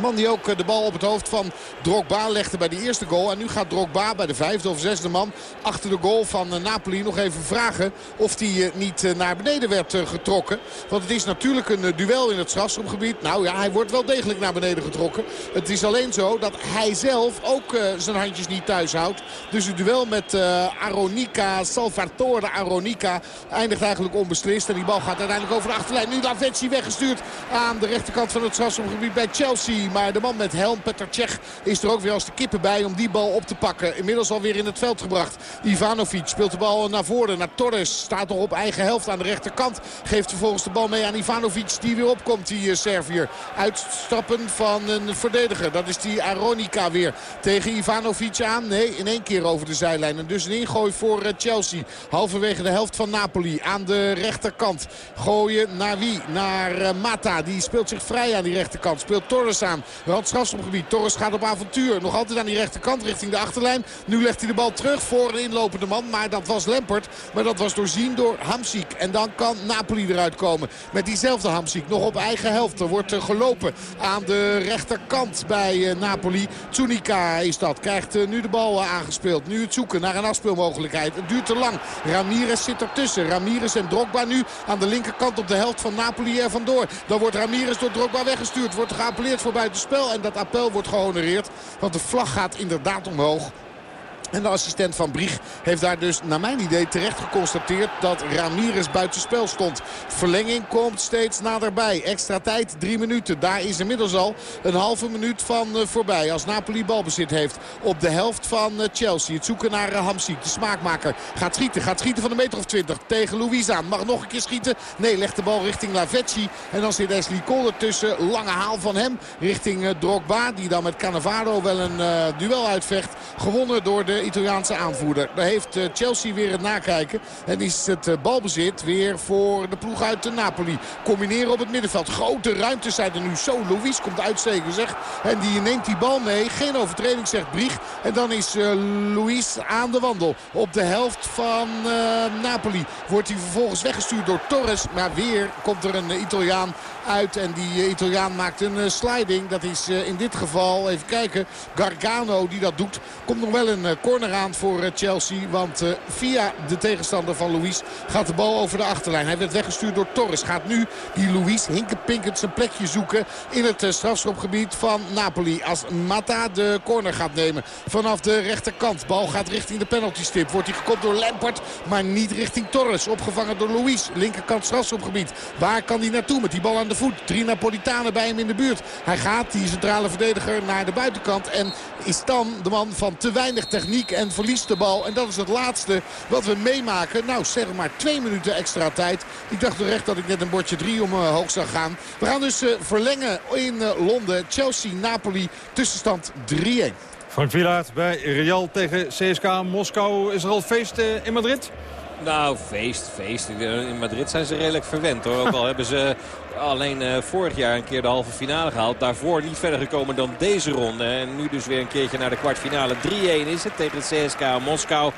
Man die ook de bal op het hoofd van Drogba legde bij de eerste goal. En nu gaat Drogba bij de vijfde of zesde man achter de goal van Napoli nog even vragen of hij niet naar beneden werd getrokken. Want het is natuurlijk een duel in het strafschopgebied. Nou ja, hij wordt wel degelijk naar beneden getrokken. Het is alleen zo dat hij zelf ook zijn handjes niet thuis houdt. Dus het duel met Aronica, Salvatore Aronica eindigt eigenlijk onbeslist. En die bal gaat uiteindelijk over de achterlijn. Nu Lavezzi weggestuurd aan de rechterkant van het strafschopgebied bij Chelsea. Maar de man met helm, Petr Cech, is er ook weer als de kippen bij om die bal op te pakken. Inmiddels alweer in het veld gebracht. Ivanovic speelt de bal naar voren, naar Torres. Staat nog op eigen helft aan de rechterkant. Geeft vervolgens de bal mee aan Ivanovic die weer opkomt, die Servier. Uitstappen van een verdediger. Dat is die Aronica weer tegen Ivanovic aan. Nee, in één keer over de zijlijn. En dus een ingooi voor Chelsea. Halverwege de helft van Napoli aan de rechterkant. Gooien naar wie? Naar Mata. Die speelt zich vrij aan die rechterkant. Speelt Torres aan. Rand strafschopgebied. Torres gaat op avontuur. Nog altijd aan die rechterkant richting de achterlijn. Nu legt hij de bal terug voor een inlopende man. Maar dat was Lempert. Maar dat was doorzien door Hamsik. En dan kan Napoli eruit komen. Met diezelfde Hamsik. Nog op eigen helft. Er wordt gelopen aan de rechterkant bij Napoli. Tsunika is dat. Krijgt nu de bal aangespeeld. Nu het zoeken naar een afspeelmogelijkheid. Het duurt te lang. Ramirez zit ertussen. Ramirez en Drogba nu aan de linkerkant op de helft van Napoli er vandoor. Dan wordt Ramirez door Drogba weggestuurd. Wordt geappelleerd voor buitenspel. En dat appel wordt gehonoreerd. Want de vlag gaat inderdaad omhoog. En de assistent van Brieg heeft daar dus naar mijn idee terecht geconstateerd dat Ramirez buitenspel stond. Verlenging komt steeds naderbij. Extra tijd, drie minuten. Daar is inmiddels al een halve minuut van uh, voorbij. Als Napoli balbezit heeft op de helft van uh, Chelsea. Het zoeken naar uh, Hamsik, de smaakmaker. Gaat schieten, gaat schieten van de meter of 20 tegen Louise aan. Mag nog een keer schieten. Nee, legt de bal richting Lavezzi. En dan zit Ashley Cole ertussen. Lange haal van hem richting Drogba. Die dan met Cannavaro wel een duel uitvecht. Gewonnen door de Italiaanse aanvoerder. Daar heeft Chelsea weer het nakijken. En is het balbezit weer voor de ploeg uit Napoli. Combineren op het middenveld. Grote ruimtes zijn er nu. Zo, Louis komt uitsteken zeg. En die neemt die bal mee. Geen overtreding zegt Brieg. En dan is Luis aan de wandel. Op de helft van Napoli wordt hij vervolgens weggestuurd door Torres. Maar weer komt er een Italiaan uit. En die Italiaan maakt een sliding. Dat is in dit geval, even kijken, Gargano die dat doet. Komt nog wel een corner aan voor Chelsea. Want via de tegenstander van Luis gaat de bal over de achterlijn. Hij werd weggestuurd door Torres. Gaat nu die Luis hinkenpinkend zijn plekje zoeken in het strafschopgebied van Napoli. Als Mata de corner gaat nemen vanaf de rechterkant. Bal gaat richting de penaltystip. Wordt hij gekopt door Lampert, maar niet richting Torres. Opgevangen door Luis. Linkerkant strafschopgebied. Waar kan hij naartoe met die bal aan de voet? Drie Napolitanen bij hem in de buurt. Hij gaat, die centrale verdediger, naar de buitenkant. En is dan de man van te weinig techniek en verliest de bal. En dat is het laatste wat we meemaken. Nou, zeg maar twee minuten extra tijd. Ik dacht terecht dat ik net een bordje drie omhoog zag gaan. We gaan dus uh, verlengen in uh, Londen. Chelsea-Napoli. Tussenstand 3-1. Frank Villaert bij Real tegen CSK Moskou. Is er al feest uh, in Madrid? Nou, feest, feest. In Madrid zijn ze redelijk verwend hoor. Ook al hebben ze alleen uh, vorig jaar een keer de halve finale gehaald. Daarvoor niet verder gekomen dan deze ronde. En nu dus weer een keertje naar de kwartfinale. 3-1 is het tegen het CSK Moskou.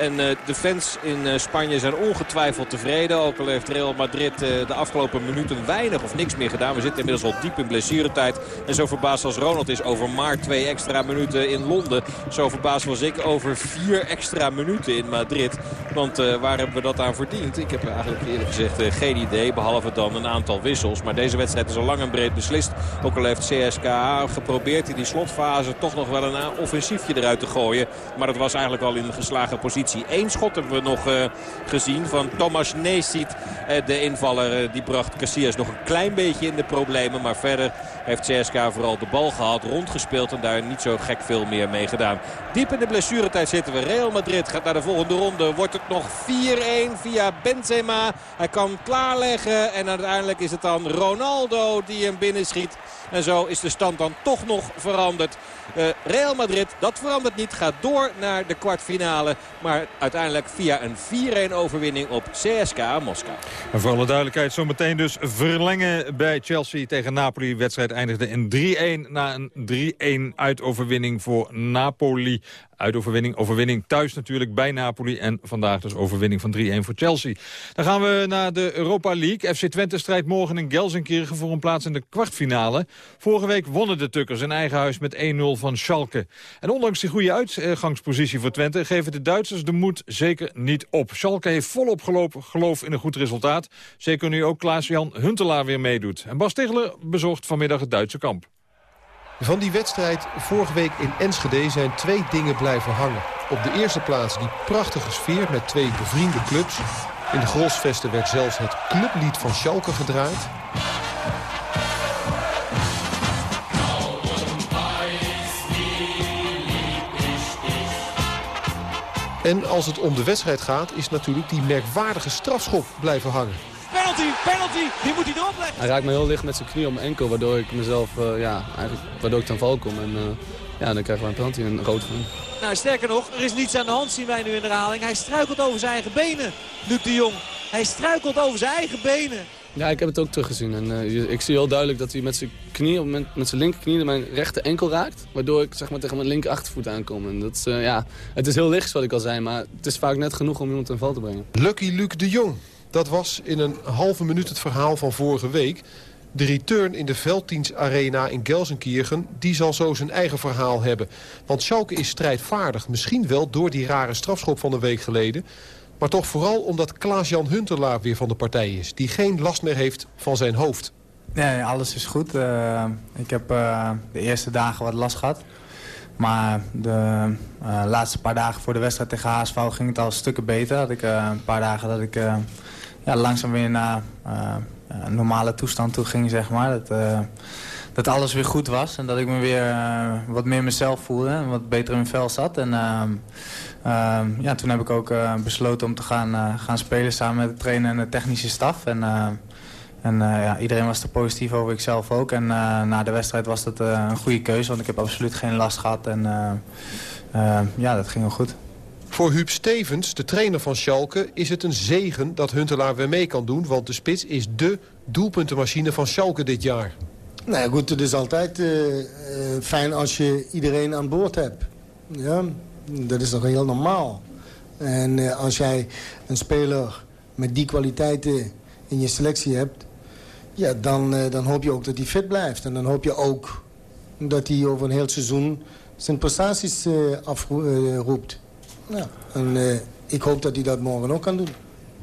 En uh, de fans in uh, Spanje zijn ongetwijfeld tevreden. Ook al heeft Real Madrid uh, de afgelopen minuten weinig of niks meer gedaan. We zitten inmiddels al diep in blessuretijd. En zo verbaasd als Ronald is over maar twee extra minuten in Londen. Zo verbaasd was ik over vier extra minuten in Madrid. Want waar hebben we dat aan verdiend? Ik heb eigenlijk eerlijk gezegd geen idee. Behalve dan een aantal wissels. Maar deze wedstrijd is al lang en breed beslist. Ook al heeft CSKA geprobeerd in die slotfase toch nog wel een offensiefje eruit te gooien. Maar dat was eigenlijk al in geslagen positie positie. Eén schot hebben we nog uh, gezien van Thomas Neesiet. Uh, de invaller uh, die bracht Casillas nog een klein beetje in de problemen. Maar verder heeft CSK vooral de bal gehad, rondgespeeld en daar niet zo gek veel meer mee gedaan. Diep in de blessuretijd zitten we. Real Madrid gaat naar de volgende ronde. Wordt het nog 4-1 via Benzema. Hij kan klaarleggen en uiteindelijk is het dan Ronaldo die hem binnenschiet. En zo is de stand dan toch nog veranderd. Uh, Real Madrid, dat verandert niet, gaat door naar de kwartfinale. Maar uiteindelijk via een 4-1 overwinning op CSK Moskou. En voor alle duidelijkheid, zometeen dus verlengen bij Chelsea tegen Napoli. De wedstrijd eindigde in 3-1 na een 3-1 uitoverwinning voor Napoli. Uitoverwinning, overwinning thuis natuurlijk bij Napoli. En vandaag dus overwinning van 3-1 voor Chelsea. Dan gaan we naar de Europa League. FC Twente strijdt morgen in Gelsenkirchen voor een plaats in de kwartfinale. Vorige week wonnen de Tukkers in eigen huis met 1-0 van Schalke. En ondanks die goede uitgangspositie voor Twente... geven de Duitsers de moed zeker niet op. Schalke heeft volop geloof in een goed resultaat. Zeker nu ook Klaas-Jan Huntelaar weer meedoet. En Bas Tegeler bezocht vanmiddag het Duitse kamp. Van die wedstrijd vorige week in Enschede zijn twee dingen blijven hangen. Op de eerste plaats die prachtige sfeer met twee bevriende clubs. In de Grolsvesten werd zelfs het clublied van Schalke gedraaid. En als het om de wedstrijd gaat, is natuurlijk die merkwaardige strafschop blijven hangen. Penalty, penalty, die moet hij erop leggen. Hij raakt me heel licht met zijn knie om mijn enkel, waardoor ik mezelf, uh, ja, eigenlijk, waardoor ik ten val kom. En uh, ja, dan krijgen we een penalty en een rood van Nou, sterker nog, er is niets aan de hand, zien wij nu in de herhaling. Hij struikelt over zijn eigen benen, Luc de Jong. Hij struikelt over zijn eigen benen. Ja, ik heb het ook teruggezien. En, uh, ik zie heel duidelijk dat hij met zijn knie, met, met zijn linkerknie mijn rechter enkel raakt. Waardoor ik zeg maar, tegen mijn linker achtervoet aankom. En dat is, uh, ja, het is heel licht, wat ik al zei, maar het is vaak net genoeg om iemand ten val te brengen. Lucky Luc de Jong. Dat was in een halve minuut het verhaal van vorige week. De return in de velddienstarena in Gelsenkirchen... die zal zo zijn eigen verhaal hebben. Want Schalke is strijdvaardig. Misschien wel door die rare strafschop van een week geleden... Maar toch vooral omdat Klaas-Jan Huntelaar weer van de partij is. Die geen last meer heeft van zijn hoofd. Nee, alles is goed. Uh, ik heb uh, de eerste dagen wat last gehad. Maar de uh, laatste paar dagen voor de wedstrijd tegen HSV ging het al stukken beter. Had ik een paar dagen dat ik ja, langzaam weer naar een normale toestand toe ging, zeg maar. Dat, dat alles weer goed was en dat ik me weer wat meer mezelf voelde en wat beter in mijn vel zat. En ja, toen heb ik ook besloten om te gaan, gaan spelen samen met de trainer en de technische staf. En, en ja, iedereen was er positief over, ik zelf ook. En na de wedstrijd was dat een goede keuze, want ik heb absoluut geen last gehad. En ja, dat ging wel goed. Voor Huub Stevens, de trainer van Schalke, is het een zegen dat Huntelaar weer mee kan doen. Want de spits is dé doelpuntenmachine van Schalke dit jaar. Nou ja, goed, het is altijd fijn als je iedereen aan boord hebt. Ja, dat is toch heel normaal. En uh, als jij een speler met die kwaliteiten in je selectie hebt... Ja, dan, dan hoop je ook dat hij fit blijft. En dan hoop je ook dat hij over een heel seizoen zijn prestaties afroept. Ja, en ik hoop dat hij dat morgen ook kan doen.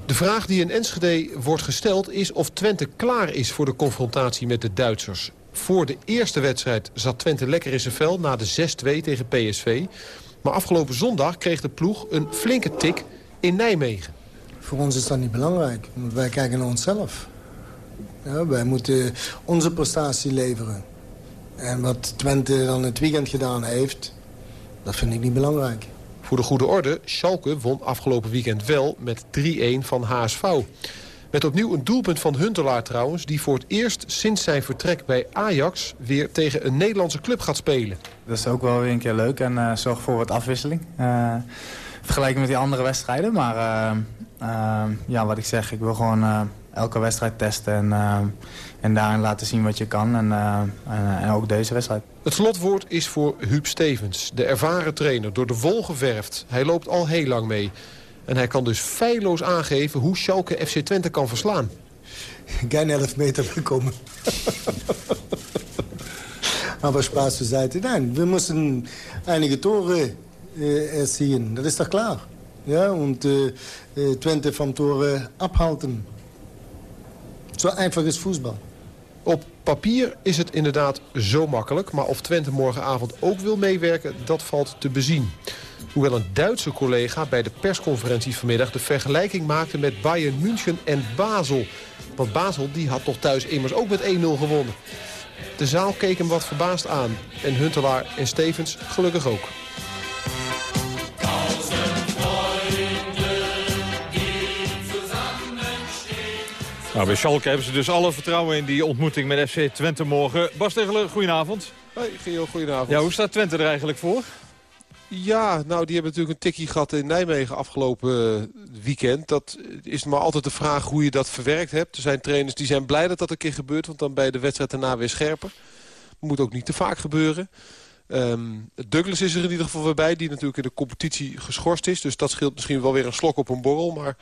De vraag die in Enschede wordt gesteld is of Twente klaar is voor de confrontatie met de Duitsers. Voor de eerste wedstrijd zat Twente lekker in zijn vel na de 6-2 tegen PSV. Maar afgelopen zondag kreeg de ploeg een flinke tik in Nijmegen. Voor ons is dat niet belangrijk, want wij kijken naar onszelf. Ja, wij moeten onze prestatie leveren. En wat Twente dan het weekend gedaan heeft, dat vind ik niet belangrijk. Voor de goede orde, Schalke won afgelopen weekend wel met 3-1 van HSV. Met opnieuw een doelpunt van Huntelaar trouwens... die voor het eerst sinds zijn vertrek bij Ajax... weer tegen een Nederlandse club gaat spelen. Dat is ook wel weer een keer leuk en uh, zorgt voor wat afwisseling. Uh, met die andere wedstrijden. Maar uh, ja, wat ik zeg, ik wil gewoon elke wedstrijd testen... en, en daarin laten zien wat je kan. En, en, en, ook deze wedstrijd. Het slotwoord is voor Huub Stevens, de ervaren trainer. Door de wol geverfd. Hij loopt al heel lang mee. En hij kan dus feilloos aangeven hoe Schalke FC Twente kan verslaan. Geen 11 meter gekomen. maar Spaß. Nein, we moesten enige toren äh, erzielen. Dat is toch klaar? Ja, und äh, Twente van toren abhalten. Zo einfach is voetbal. Op papier is het inderdaad zo makkelijk. Maar of Twente morgenavond ook wil meewerken, dat valt te bezien. Hoewel een Duitse collega bij de persconferentie vanmiddag... de vergelijking maakte met Bayern München en Basel. Want Basel die had toch thuis immers ook met 1-0 gewonnen. De zaal keek hem wat verbaasd aan. En Huntelaar en Stevens gelukkig ook. Nou, bij Schalke hebben ze dus alle vertrouwen in die ontmoeting met FC Twente morgen. Bas Tegelen, goedenavond. Hoi, Gio, goedenavond. Ja, hoe staat Twente er eigenlijk voor? Ja, nou die hebben natuurlijk een tikkie gehad in Nijmegen afgelopen eh, weekend. Dat is maar altijd de vraag hoe je dat verwerkt hebt. Er zijn trainers die zijn blij dat dat een keer gebeurt. Want dan bij de wedstrijd daarna weer scherper. Moet ook niet te vaak gebeuren. Um, Douglas is er in ieder geval weer bij. Die natuurlijk in de competitie geschorst is. Dus dat scheelt misschien wel weer een slok op een borrel. Maar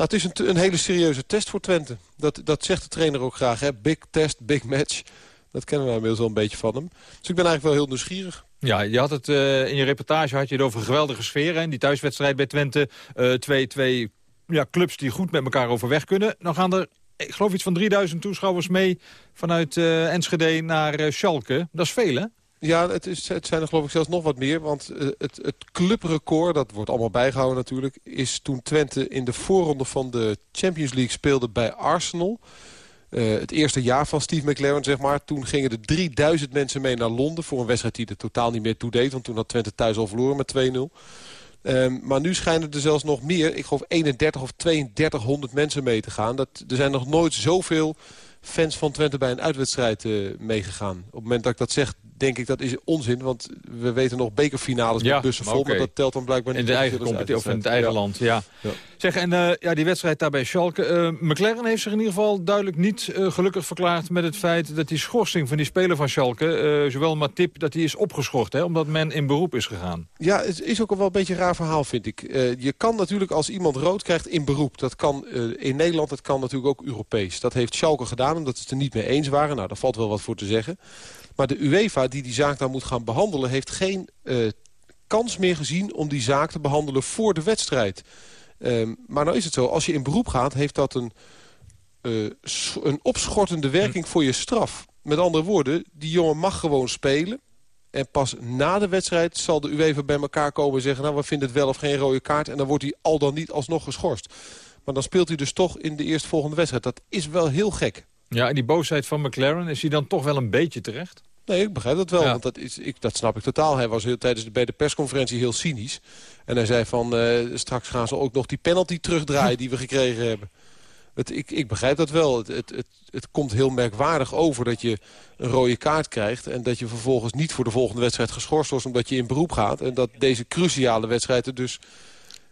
nou, het is een, een hele serieuze test voor Twente. Dat, dat zegt de trainer ook graag. Hè? Big test, big match. Dat kennen we inmiddels wel een beetje van hem. Dus ik ben eigenlijk wel heel nieuwsgierig. Ja, je had het uh, in je reportage had je het over een geweldige sfeer. Hè? Die thuiswedstrijd bij Twente. Uh, twee twee ja, clubs die goed met elkaar overweg kunnen. Dan gaan er, ik geloof iets van 3000 toeschouwers mee vanuit uh, Enschede naar Schalke. Dat is veel, hè? Ja, het, is, het zijn er geloof ik zelfs nog wat meer. Want het, het clubrecord, dat wordt allemaal bijgehouden natuurlijk... is toen Twente in de voorronde van de Champions League speelde bij Arsenal... Uh, het eerste jaar van Steve McLaren, zeg maar. Toen gingen er 3000 mensen mee naar Londen... voor een wedstrijd die er totaal niet meer toe deed. Want toen had Twente thuis al verloren met 2-0. Um, maar nu schijnen er zelfs nog meer, ik geloof 31 of 3200 mensen mee te gaan. Dat, er zijn nog nooit zoveel fans van Twente bij een uitwedstrijd uh, meegegaan. Op het moment dat ik dat zeg, denk ik dat is onzin. Want we weten nog bekerfinales met bussen vol. Maar, dat telt dan blijkbaar niet. In de eigen competitie of in het eigen land, ja. ja. Zeg, en uh, ja, die wedstrijd daar bij Schalke. Uh, McLaren heeft zich in ieder geval duidelijk niet uh, gelukkig verklaard... met het feit dat die schorsing van die speler van Schalke... zowel Matip, dat die is opgeschort, hè, omdat men in beroep is gegaan. Ja, het is ook wel een beetje een raar verhaal, vind ik. je kan natuurlijk als iemand rood krijgt in beroep. Dat kan in Nederland, dat kan natuurlijk ook Europees. Dat heeft Schalke gedaan, omdat ze het er niet mee eens waren. Nou, daar valt wel wat voor te zeggen. Maar de UEFA die die zaak dan moet gaan behandelen... heeft geen uh, kans meer gezien om die zaak te behandelen voor de wedstrijd. Um, maar nou is het zo, als je in beroep gaat... heeft dat een, uh, een opschortende werking voor je straf. Met andere woorden, die jongen mag gewoon spelen... En pas na de wedstrijd zal de UEFA bij elkaar komen en zeggen... nou, we vinden het wel of geen rode kaart. En dan wordt hij al dan niet alsnog geschorst. Maar dan speelt hij dus toch in de eerstvolgende wedstrijd. Dat is wel heel gek. Ja, en die boosheid van McLaren, is hij dan toch wel een beetje terecht? Nee, ik begrijp dat wel, want dat, is, ik, dat snap ik totaal. Hij was heel, tijdens de, bij de persconferentie heel cynisch. En hij zei van, uh, straks gaan ze ook nog die penalty terugdraaien die we gekregen hebben. Het, ik, ik begrijp dat wel. Het, het, het, het, komt heel merkwaardig over dat je een rode kaart krijgt... en dat je vervolgens niet voor de volgende wedstrijd geschorst wordt... omdat je in beroep gaat. En dat deze cruciale wedstrijd er dus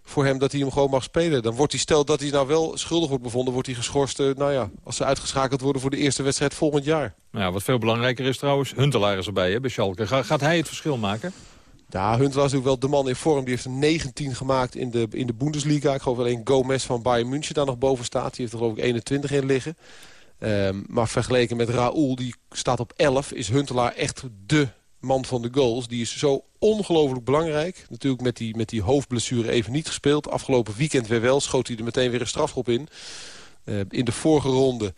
voor hem dat hij hem gewoon mag spelen. Dan wordt hij, stel dat hij nou wel schuldig wordt bevonden... wordt hij geschorst, uh, nou ja, als ze uitgeschakeld worden... voor de eerste wedstrijd volgend jaar. Ja, wat veel belangrijker is trouwens, Huntelaar is erbij hè, bij Schalke. gaat hij het verschil maken? Ja, Huntelaar is natuurlijk wel de man in vorm. Die heeft een 19 gemaakt in de, in de Bundesliga. Ik geloof alleen Gomez van Bayern München daar nog boven staat. Die heeft er geloof ik 21 in liggen. Ehm, maar vergeleken met Raoul, die staat op 11, is Huntelaar echt de man van de goals. Die is zo ongelooflijk belangrijk. Natuurlijk met die, met die hoofdblessure even niet gespeeld. Afgelopen weekend weer wel, schoot hij er meteen weer een strafschop in. Uh, in de vorige ronde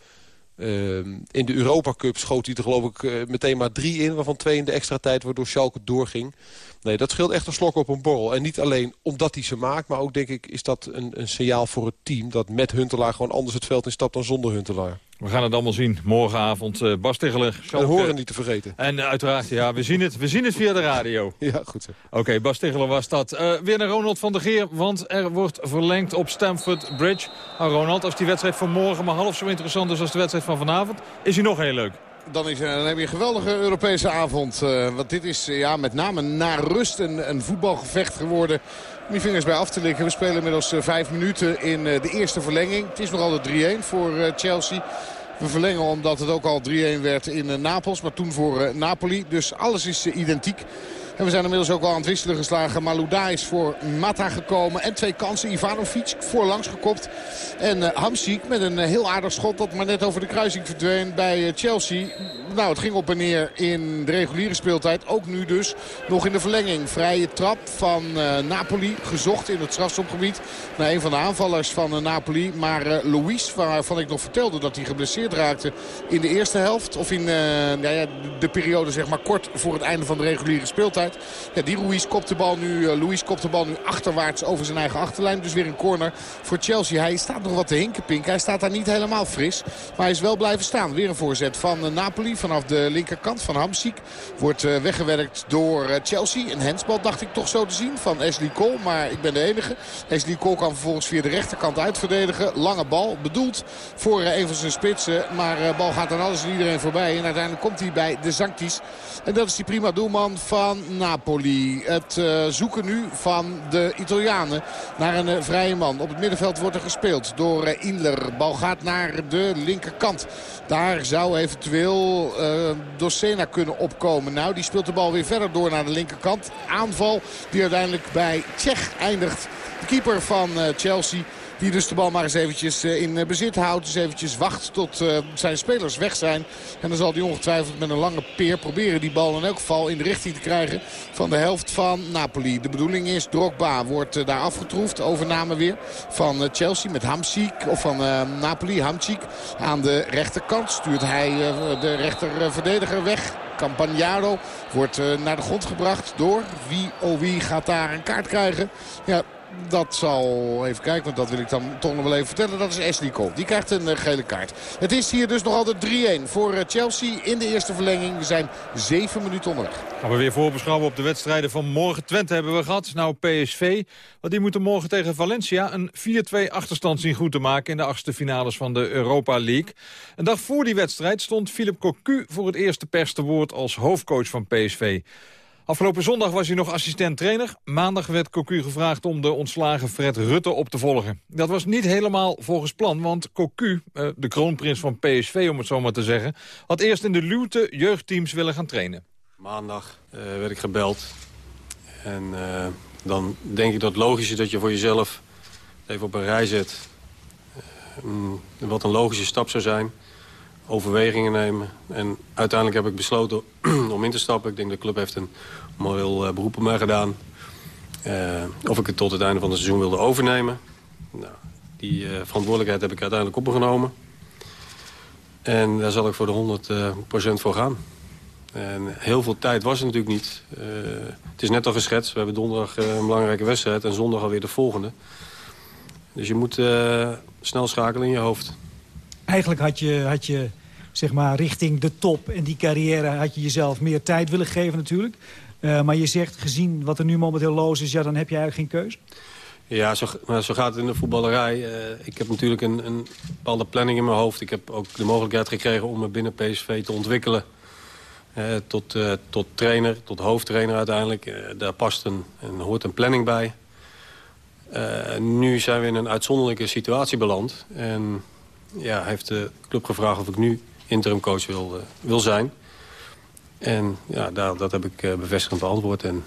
uh, in de Europa Cup schoot hij er geloof ik uh, meteen maar drie in... waarvan twee in de extra tijd waardoor Schalke doorging. Nee, dat scheelt echt een slok op een borrel. En niet alleen omdat hij ze maakt, maar ook denk ik is dat een, een signaal voor het team... dat met Huntelaar gewoon anders het veld instapt dan zonder Huntelaar. We gaan het allemaal zien. Morgenavond uh, Bas Tegeler. En horen niet te vergeten. En uiteraard, ja, we zien het, we zien het via de radio. Ja, goed zo. Oké, okay, Bas was dat. Uh, weer naar Ronald van der Geer, want er wordt verlengd op Stamford Bridge. Nou, Ronald, als die wedstrijd van morgen maar half zo interessant is als de wedstrijd van vanavond... is hij nog heel leuk dan, is, dan heb je een geweldige Europese avond. Uh, want dit is ja, met name na rust een, een voetbalgevecht geworden. Om je vingers bij af te likken. We spelen inmiddels uh, vijf minuten in de eerste verlenging. Het is nog altijd 3-1 voor Chelsea. We verlengen omdat het ook al 3-1 werd in Napels. Maar toen voor Napoli. Dus alles is identiek. En we zijn inmiddels ook al aan het wisselen geslagen. Malouda is voor Mata gekomen. En twee kansen. Ivanovic voorlangs gekopt. En uh, Hamsik met een uh, heel aardig schot dat maar net over de kruising verdween bij uh, Chelsea. Nou, het ging op en neer in de reguliere speeltijd. Ook nu dus nog in de verlenging. Vrije trap van Napoli. Gezocht in het strafschopgebied. Naar een van de aanvallers van Napoli. Maar Luis, waarvan ik nog vertelde dat hij geblesseerd raakte in de eerste helft. Of in nou ja, de periode zeg maar kort voor het einde van de reguliere speeltijd. Ja, die Ruiz kopt de bal nu, uh, Luis kopt de bal nu achterwaarts over zijn eigen achterlijn. Dus weer een corner voor Chelsea. Hij staat nog wat te hinkenpink. Hij staat daar niet helemaal fris. Maar hij is wel blijven staan. Weer een voorzet van uh, Napoli vanaf de linkerkant van Hamsik. Wordt uh, weggewerkt door Chelsea. Een hensbal dacht ik toch zo te zien van Ashley Cole. Maar ik ben de enige. Ashley Cole kan vervolgens via de rechterkant uitverdedigen. Lange bal. Bedoeld voor een van zijn spitsen. Maar de bal gaat aan alles en iedereen voorbij. En uiteindelijk komt hij bij de Zanktis. En dat is die prima doelman van Napoli. Het uh, zoeken nu van de Italianen naar een uh, vrije man. Op het middenveld wordt er gespeeld door uh, Inler. Bal gaat naar de linkerkant. Daar zou eventueel Dossena kunnen opkomen. Nou, die speelt de bal weer verder door naar de linkerkant. Aanval die uiteindelijk bij Tsjech eindigt. De keeper van Chelsea die dus de bal maar eens eventjes eh, in eh, bezit houdt. Dus eventjes wacht tot uh, zijn spelers weg zijn. En dan zal hij ongetwijfeld met een lange peer proberen die bal in elk geval in de richting te krijgen van de helft van Napoli. De bedoeling is Drogba wordt daar afgetroefd. Overname weer van Chelsea met Hamsik of van Napoli. Hamsik aan de rechterkant stuurt hij de rechterverdediger weg. Campagnaro wordt naar de grond gebracht door wie oh wie gaat daar een kaart krijgen. Ja, dat zal, even kijken, want dat wil ik dan toch nog wel even vertellen. Dat is Cole. Die krijgt een uh, gele kaart. Het is hier dus nog altijd 3-1 voor uh, Chelsea in de eerste verlenging. We zijn zeven minuten onderweg. Gaan we weer voorbeschouwen op de wedstrijden van morgen. Twente hebben we gehad. Nou PSV. Want die moeten morgen tegen Valencia een 4-2 achterstand zien goed te maken... in de achtste finales van de Europa League. Een dag voor die wedstrijd stond Philip Cocu voor het eerste pers te woord als hoofdcoach van PSV. Afgelopen zondag was hij nog assistent-trainer. Maandag werd Cocu gevraagd om de ontslagen Fred Rutte op te volgen. Dat was niet helemaal volgens plan, want Cocu, eh, de kroonprins van PSV om het zo maar te zeggen... had eerst in de Luwte jeugdteams willen gaan trainen. Maandag uh, werd ik gebeld. En uh, dan denk ik dat het logisch is dat je voor jezelf even op een rij zet... Mm, wat een logische stap zou zijn overwegingen nemen. En uiteindelijk heb ik besloten om in te stappen. Ik denk de club heeft een moreel uh, beroep op mij gedaan. Uh, of ik het tot het einde van het seizoen wilde overnemen. Nou, die uh, verantwoordelijkheid heb ik uiteindelijk opgenomen. En daar zal ik voor de 100% voor gaan. En heel veel tijd was er natuurlijk niet. het is net al geschetst. We hebben donderdag een belangrijke wedstrijd en zondag alweer de volgende. Dus je moet snel schakelen in je hoofd. Eigenlijk had je, had je zeg maar, richting de top en die carrière had je jezelf meer tijd willen geven natuurlijk. Uh, maar je zegt, gezien wat er nu momenteel los is, ja, dan heb je eigenlijk geen keuze. Ja, zo, zo gaat het in de voetballerij. Uh, ik heb natuurlijk een, een, bepaalde planning in mijn hoofd. Ik heb ook de mogelijkheid gekregen om me binnen PSV te ontwikkelen. Uh, tot, tot trainer, tot hoofdtrainer uiteindelijk. daar past een, en hoort een planning bij. nu zijn we in een uitzonderlijke situatie beland. En ja, heeft de club gevraagd of ik nu interimcoach wil, wil zijn. En ja, daar, dat heb ik uh, bevestigend beantwoord. En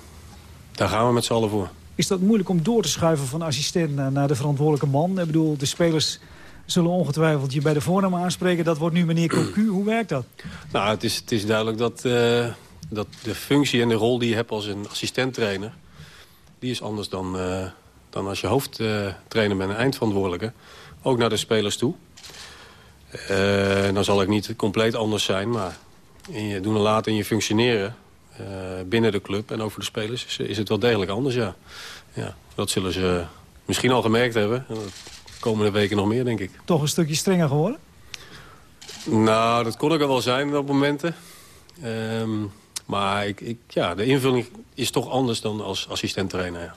daar gaan we met z'n allen voor. Is dat moeilijk om door te schuiven van assistent naar, naar de verantwoordelijke man? Ik bedoel, de spelers zullen ongetwijfeld je bij de voornaam aanspreken. Dat wordt nu meneer Cocu. Hoe werkt dat? Nou, het is, het is duidelijk dat, uh, dat de functie en de rol die je hebt als een assistent-trainer... die is anders dan, uh, dan als je hoofdtrainer bent en eindverantwoordelijke. Ook naar de spelers toe. Uh, dan zal ik niet compleet anders zijn, maar in je doen en laten in je functioneren... binnen de club en over de spelers is, is het wel degelijk anders, ja. ja. Dat zullen ze misschien al gemerkt hebben komende weken nog meer, denk ik. Toch een stukje strenger geworden? Nou, dat kon ik er wel zijn op momenten. Um, maar ik, ik, ja, de invulling is toch anders dan als assistent-trainer. Ja.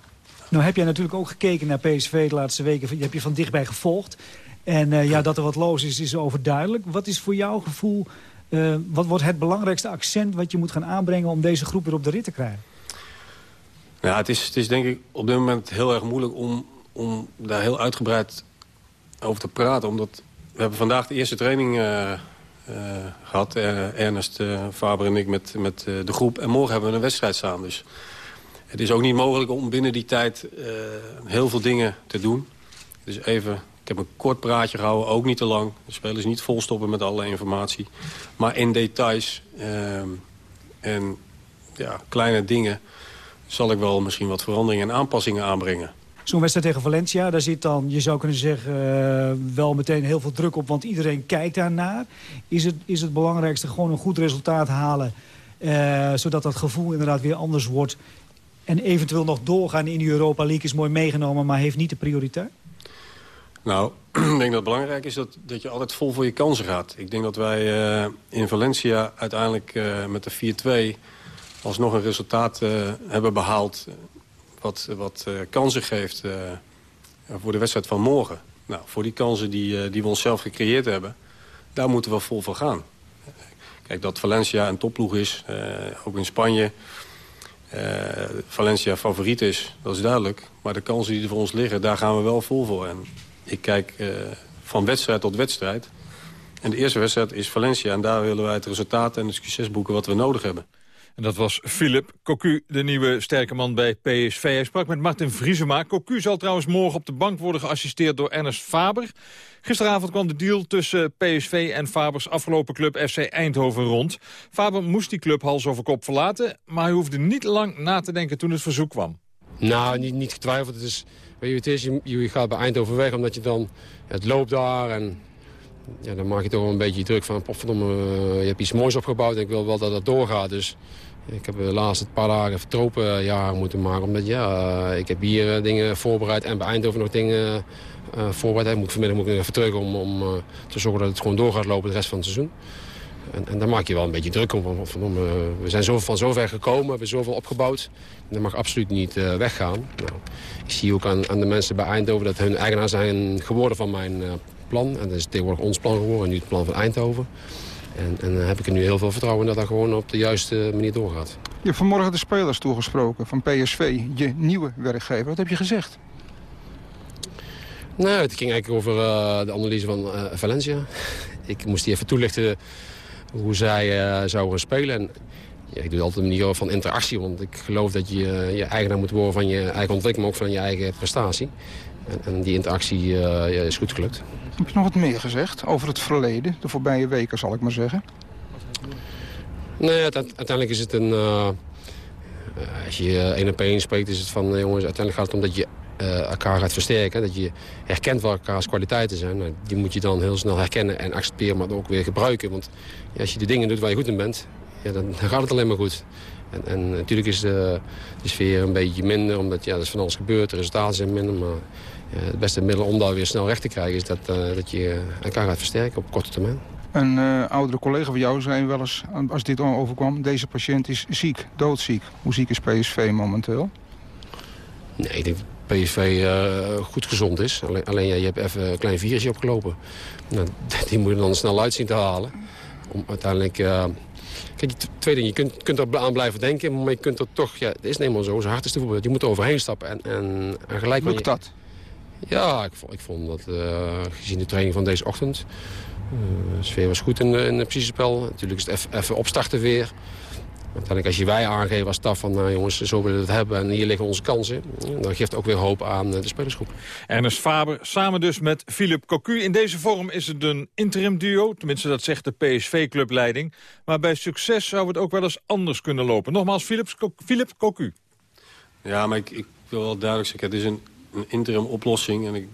Nou heb jij natuurlijk ook gekeken naar PSV de laatste weken. Die heb je van dichtbij gevolgd. En uh, ja, dat er wat los is, is overduidelijk. Wat is voor jouw gevoel... Uh, wat wordt het belangrijkste accent wat je moet gaan aanbrengen... om deze groep weer op de rit te krijgen? Ja, het is, het is denk ik op dit moment heel erg moeilijk om, om daar heel uitgebreid over te praten. Omdat we hebben vandaag de eerste training uh, gehad. Ernest, Faber en ik met, met de groep. En morgen hebben we een wedstrijd staan. Dus het is ook niet mogelijk om binnen die tijd heel veel dingen te doen. Dus even, ik heb een kort praatje gehouden, ook niet te lang. De spelers niet volstoppen met alle informatie. Maar in details en ja, kleine dingen zal ik wel misschien wat veranderingen en aanpassingen aanbrengen. Zo'n wedstrijd tegen Valencia, daar zit dan, je zou kunnen zeggen, uh, wel meteen heel veel druk op. Want iedereen kijkt daarnaar. Is het, is het belangrijkste gewoon een goed resultaat halen. Uh, zodat dat gevoel inderdaad weer anders wordt. En eventueel nog doorgaan in de Europa League is mooi meegenomen, maar heeft niet de prioriteit? Nou, ik denk dat het belangrijk is dat, dat je altijd vol voor je kansen gaat. Ik denk dat wij uh, in Valencia uiteindelijk met de 4-2 alsnog een resultaat hebben behaald wat, wat kansen geeft voor de wedstrijd van morgen. Nou, voor die kansen die, die we onszelf gecreëerd hebben, daar moeten we vol voor gaan. Kijk, dat Valencia een topploeg is, ook in Spanje. Valencia favoriet is, dat is duidelijk. Maar de kansen die er voor ons liggen, daar gaan we wel vol voor. En ik kijk van wedstrijd tot wedstrijd. En de eerste wedstrijd is Valencia. En daar willen wij het resultaat en het succes boeken wat we nodig hebben. En dat was Philip Cocu, de nieuwe sterke man bij PSV. Hij sprak met Martin Vriesema. Cocu zal trouwens morgen op de bank worden geassisteerd door Ernest Faber. Gisteravond kwam de deal tussen PSV en Fabers afgelopen club FC Eindhoven rond. Faber moest die club hals over kop verlaten, maar hij hoefde niet lang na te denken toen het verzoek kwam. Nou, niet, niet getwijfeld. Het is, weet je, het is, je, gaat bij Eindhoven weg omdat je dan, het loopt daar en ja, dan maak je toch een beetje druk van, potverdomme, je hebt iets moois opgebouwd en ik wil wel dat dat doorgaat. Dus ik heb de laatste paar dagen vertropen jaren moeten maken. Omdat ja, ik heb hier dingen voorbereid en bij Eindhoven nog dingen voorbereid. Moet, vanmiddag moet ik even terug om, om te zorgen dat het gewoon door gaat lopen de rest van het seizoen. En, en daar maak je wel een beetje druk om. Van, van, uh, we zijn zo, van zover gekomen, we hebben zoveel opgebouwd. Dat mag absoluut niet weggaan. Nou, ik zie ook aan, aan, de mensen bij Eindhoven dat hun eigenaar zijn geworden van mijn plan. En dat is tegenwoordig ons plan geworden, nu het plan van Eindhoven. En, en dan heb ik er nu heel veel vertrouwen in dat dat gewoon op de juiste manier doorgaat. Je hebt vanmorgen de spelers toegesproken van PSV, je nieuwe werkgever. Wat heb je gezegd? Nou, het ging eigenlijk over de analyse van Valencia. Ik moest die even toelichten hoe zij uh, zouden spelen. En, ja, ik doe het altijd een manier van interactie, want ik geloof dat je je eigenaar moet worden van je eigen ontwikkeling, maar ook van je eigen prestatie. En, en die interactie ja, is goed gelukt. Heb je nog wat meer gezegd over het verleden, de voorbije weken zal ik maar zeggen? Nee, uiteindelijk is het een... Uh, als je één op één spreekt is het van... jongens, uiteindelijk gaat het om dat je uh, elkaar gaat versterken. Dat je herkent wat elkaars kwaliteiten zijn. Nou, die moet je dan heel snel herkennen en accepteren, maar ook weer gebruiken. Want ja, als je de dingen doet waar je goed in bent, ja, dan, dan gaat het alleen maar goed. En, en natuurlijk is de, de, sfeer een beetje minder, omdat ja, er is van alles gebeurd. De resultaten zijn minder, maar het beste middel om dat weer snel recht te krijgen... is dat, uh, dat je elkaar gaat versterken op korte termijn. Een uh, oudere collega van jou zei wel eens, als dit overkwam... deze patiënt is ziek, doodziek. Hoe ziek is PSV momenteel? Nee, ik denk dat PSV uh, goed gezond is. Alleen, alleen ja, je hebt even een klein virusje opgelopen. Nou, die moet je dan snel uit zien te halen. Om uiteindelijk... Uh, kijk, twee dingen. Je kunt, kunt er aan blijven denken, maar je kunt er toch... Ja, het is niet eenmaal zo. Zijn hart is te voetbal. Je moet er overheen stappen. En, en, en gelijk Lukt dat? Ja, ik vond, ik vond dat uh, gezien de training van deze ochtend... De sfeer was goed in, in het spel. Natuurlijk is het even opstarten weer. Uiteindelijk als je wij aangeven als staf van nou jongens, zo willen we het hebben en hier liggen onze kansen. Dan geeft ook weer hoop aan de spelersgroep. Ernest Faber samen dus met Philip Cocu. In deze vorm is het een interim duo, tenminste dat zegt de PSV-clubleiding. Maar bij succes zou het ook wel eens anders kunnen lopen. Nogmaals, Philip Cocu. Ja, maar ik, ik, wil wel duidelijk zeggen, het is een, een interim oplossing. En ik,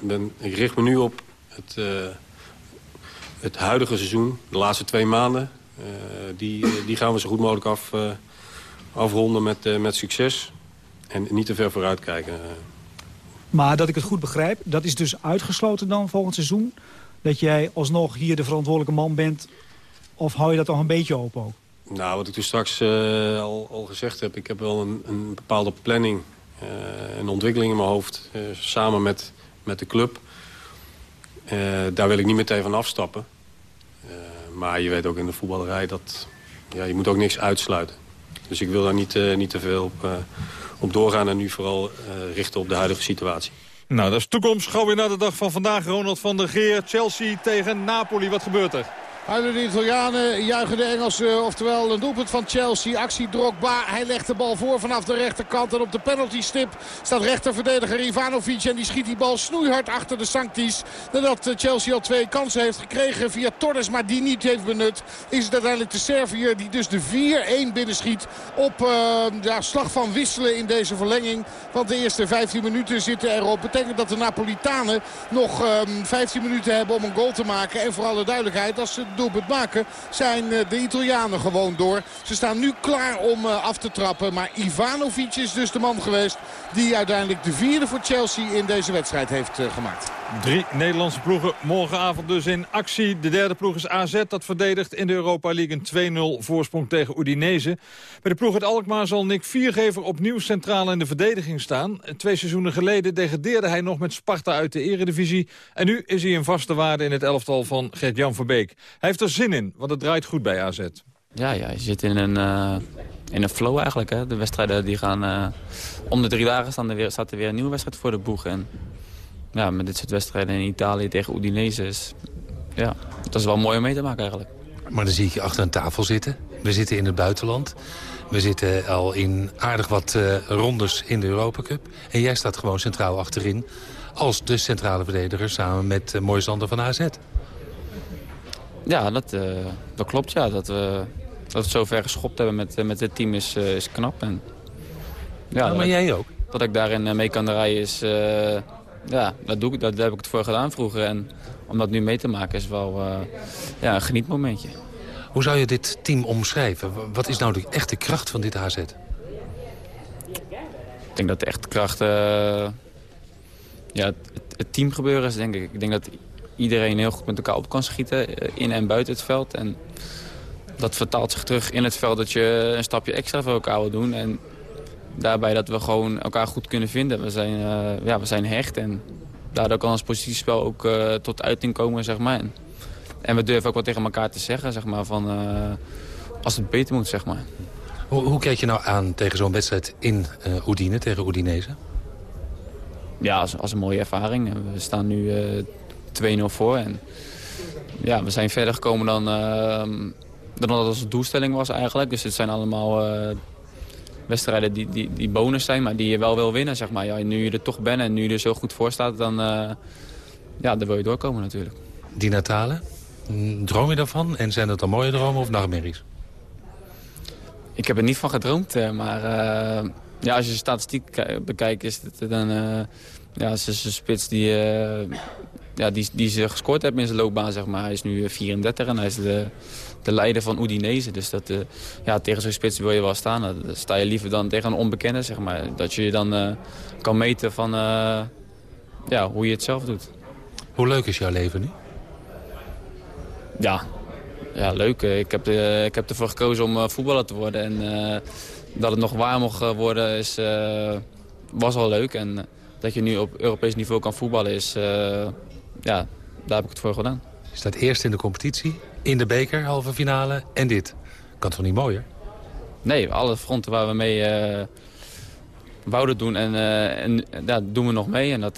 ben, ik richt me nu op het, uh, het huidige seizoen, de laatste twee maanden. Uh, die, die gaan we zo goed mogelijk af, uh, afronden met, met succes. En niet te ver vooruit kijken. Maar dat ik het goed begrijp, dat is dus uitgesloten dan volgend seizoen? Dat jij alsnog hier de verantwoordelijke man bent? Of hou je dat nog een beetje open ook? Nou, wat ik toen straks uh, al, al, gezegd heb... ik heb wel een, een bepaalde planning, uh, een ontwikkeling in mijn hoofd... Uh, samen met, met de club. daar wil ik niet meteen van afstappen. Maar je weet ook in de voetballerij dat... Ja, je moet ook niks uitsluiten. Dus ik wil daar niet, niet te veel op, op doorgaan... en nu vooral richten op de huidige situatie. Nou, dat is toekomst. Gauw weer naar de dag van vandaag. Ronald van der Geer, Chelsea tegen Napoli. Wat gebeurt er? Huilen de Italianen, juichen de Engelsen. Oftewel een doelpunt van Chelsea. Actie Drogba. Hij legt de bal voor vanaf de rechterkant. En op de penaltystip staat rechterverdediger Ivanovic. En die schiet die bal snoeihard achter de Sanctis. Nadat Chelsea al twee kansen heeft gekregen via Torres. Maar die niet heeft benut. Is het uiteindelijk de Serviër die dus de 4-1 binnenschiet. Op uh, ja, slag van wisselen in deze verlenging. Want de eerste 15 minuten zitten erop. Betekent dat de Napolitanen nog uh, 15 minuten hebben om een goal te maken. En voor alle duidelijkheid, als ze doelpunt maken, zijn de Italianen gewoon door. Ze staan nu klaar om af te trappen. Maar Ivanovic is dus de man geweest die uiteindelijk de vierde voor Chelsea in deze wedstrijd heeft gemaakt. Drie Nederlandse ploegen morgenavond dus in actie. De derde ploeg is AZ, dat verdedigt in de Europa League een 2-0 voorsprong tegen Udinese. Bij de ploeg uit Alkmaar zal Nick Viergever opnieuw centraal in de verdediging staan. Twee seizoenen geleden degradeerde hij nog met Sparta uit de eredivisie. En nu is hij een vaste waarde in het elftal van Gert-Jan Verbeek. Hij heeft er zin in, want het draait goed bij AZ. Ja, ja je zit in een, uh, in een flow eigenlijk. Hè. De wedstrijden die gaan... Uh, om de drie dagen staan er staat er weer een nieuwe wedstrijd voor de boeg. En ja, met dit soort wedstrijden in Italië tegen Udinese is... Ja, dat is wel mooi om mee te maken eigenlijk. Maar dan zie ik je achter een tafel zitten. We zitten in het buitenland. We zitten al in aardig wat uh, rondes in de Europa Cup. En jij staat gewoon centraal achterin als de centrale verdediger samen met uh, Moisander van AZ. Ja, dat, uh, dat klopt. Ja. Dat, we, dat we het zo ver geschopt hebben met, met dit team is, is knap. En, ja, maar jij ook? Dat ik daarin mee kan rijden is... ja, dat, doe ik, dat, daar heb ik het voor gedaan vroeger. En om dat nu mee te maken is wel ja, een genietmomentje. Hoe zou je dit team omschrijven? Wat is nou de echte kracht van dit AZ? Ik denk dat de echte kracht... Uh, ja, het, het teamgebeuren is, denk ik. Ik denk dat iedereen heel goed met elkaar op kan schieten. In en buiten het veld. En dat vertaalt zich terug in het veld dat je een stapje extra voor elkaar wil doen. En daarbij dat we gewoon elkaar goed kunnen vinden. We zijn, uh, ja, we zijn hecht en daardoor kan ons positiespel ook uh, tot uiting komen, zeg maar. En, en we durven ook wat tegen elkaar te zeggen, zeg maar, van uh, als het beter moet, zeg maar. Hoe, hoe kijk je nou aan tegen zo'n wedstrijd in Oedine, tegen Oedinese? Ja, als, als, een mooie ervaring. We staan nu uh, 2-0 voor. En ja, we zijn verder gekomen dan, dan dat onze doelstelling was eigenlijk. Dus het zijn allemaal wedstrijden die, die, die bonus zijn, maar die je wel wil winnen, zeg maar. Ja, nu je er toch bent en nu je er zo goed voor staat, dan, ja, dan wil je doorkomen natuurlijk. Die Natale? Droom je daarvan? En zijn dat dan mooie dromen of nachtmerries? Ik heb er niet van gedroomd, maar uh, ja, als je de statistiek bekijkt is het dan... Uh, ja, is een spits die, ja, die, die ze gescoord heeft in zijn loopbaan, zeg maar. Hij is nu 34 en hij is de, de leider van Udinese. Dus dat, ja, tegen zo'n spits wil je wel staan. Dan sta je liever dan tegen een onbekende, zeg maar. Dat je je dan kan meten van ja, hoe je het zelf doet. Hoe leuk is jouw leven nu? Ja, ja leuk. Ik heb, ik heb ervoor gekozen om voetballer te worden. En dat het nog waar mocht worden is, was al leuk. En dat je nu op Europees niveau kan voetballen is... Ja, daar heb ik het voor gedaan. Je staat eerst in de competitie, in de beker, halve finale en dit. Kan toch niet mooier? Nee, alle fronten waar we mee wouden doen. En, en ja, doen we nog mee. En dat,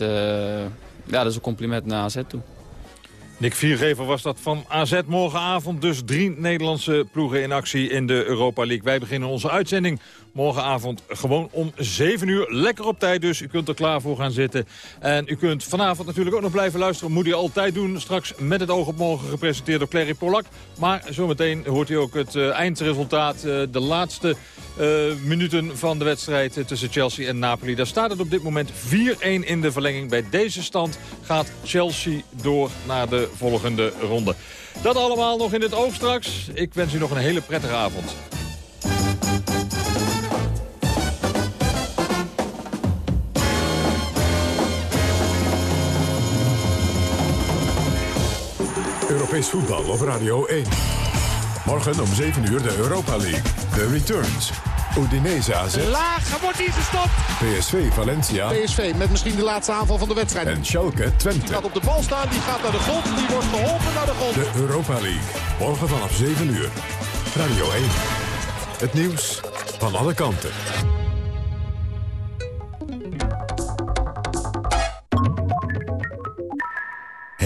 ja, dat is een compliment naar AZ toe. Nick Viergever was dat van AZ morgenavond. Dus drie Nederlandse ploegen in actie in de Europa League. Wij beginnen onze uitzending morgenavond gewoon om 7 uur. Lekker op tijd dus. U kunt er klaar voor gaan zitten. En u kunt vanavond natuurlijk ook nog blijven luisteren. Moet u altijd doen. Straks met het oog op morgen gepresenteerd door Clary Polak. Maar zometeen hoort u ook het uh, eindresultaat. Uh, de laatste uh, minuten van de wedstrijd tussen Chelsea en Napoli. Daar staat het op dit moment 4-1 in de verlenging. Bij deze stand gaat Chelsea door naar de volgende ronde. Dat allemaal nog in het oog straks. Ik wens u nog een hele prettige avond. Europees voetbal op Radio 1. Morgen om 7 uur de Europa League. De returns. Udinese AZ. Laag, wordt hier gestopt. PSV Valencia. PSV met misschien de laatste aanval van de wedstrijd. En Schalke Twente. Die gaat op de bal staan, die gaat naar de grond. Die wordt geholpen naar de grond. De Europa League. Morgen vanaf 7 uur. Radio 1. Het nieuws van alle kanten.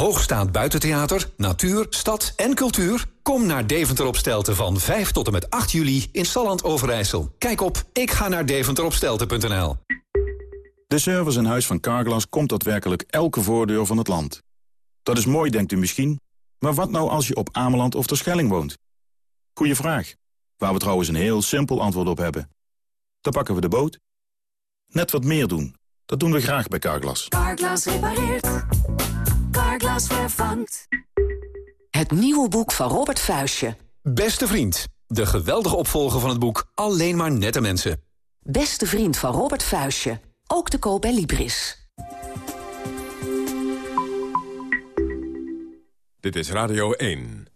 Hoogstaand buitentheater, natuur, stad en cultuur? Kom naar Deventer op Stelten van 5 tot en met 8 juli in Salland Overijssel. Kijk op ik ga naar deventeropstelten.nl. De service in huis van Carglass komt daadwerkelijk elke voordeur van het land. Dat is mooi, denkt u misschien. Maar wat nou als je op Ameland of Terschelling woont? Goeie vraag. Waar we trouwens een heel simpel antwoord op hebben. Dan pakken we de boot. Net wat meer doen. Dat doen we graag bij Carglass. Carglass repareert. Vervangt. Het nieuwe boek van Robert Vuistje. Beste vriend. De geweldige opvolger van het boek Alleen maar nette mensen. Beste vriend van Robert Vuistje. Ook te koop bij Libris. Dit is Radio 1.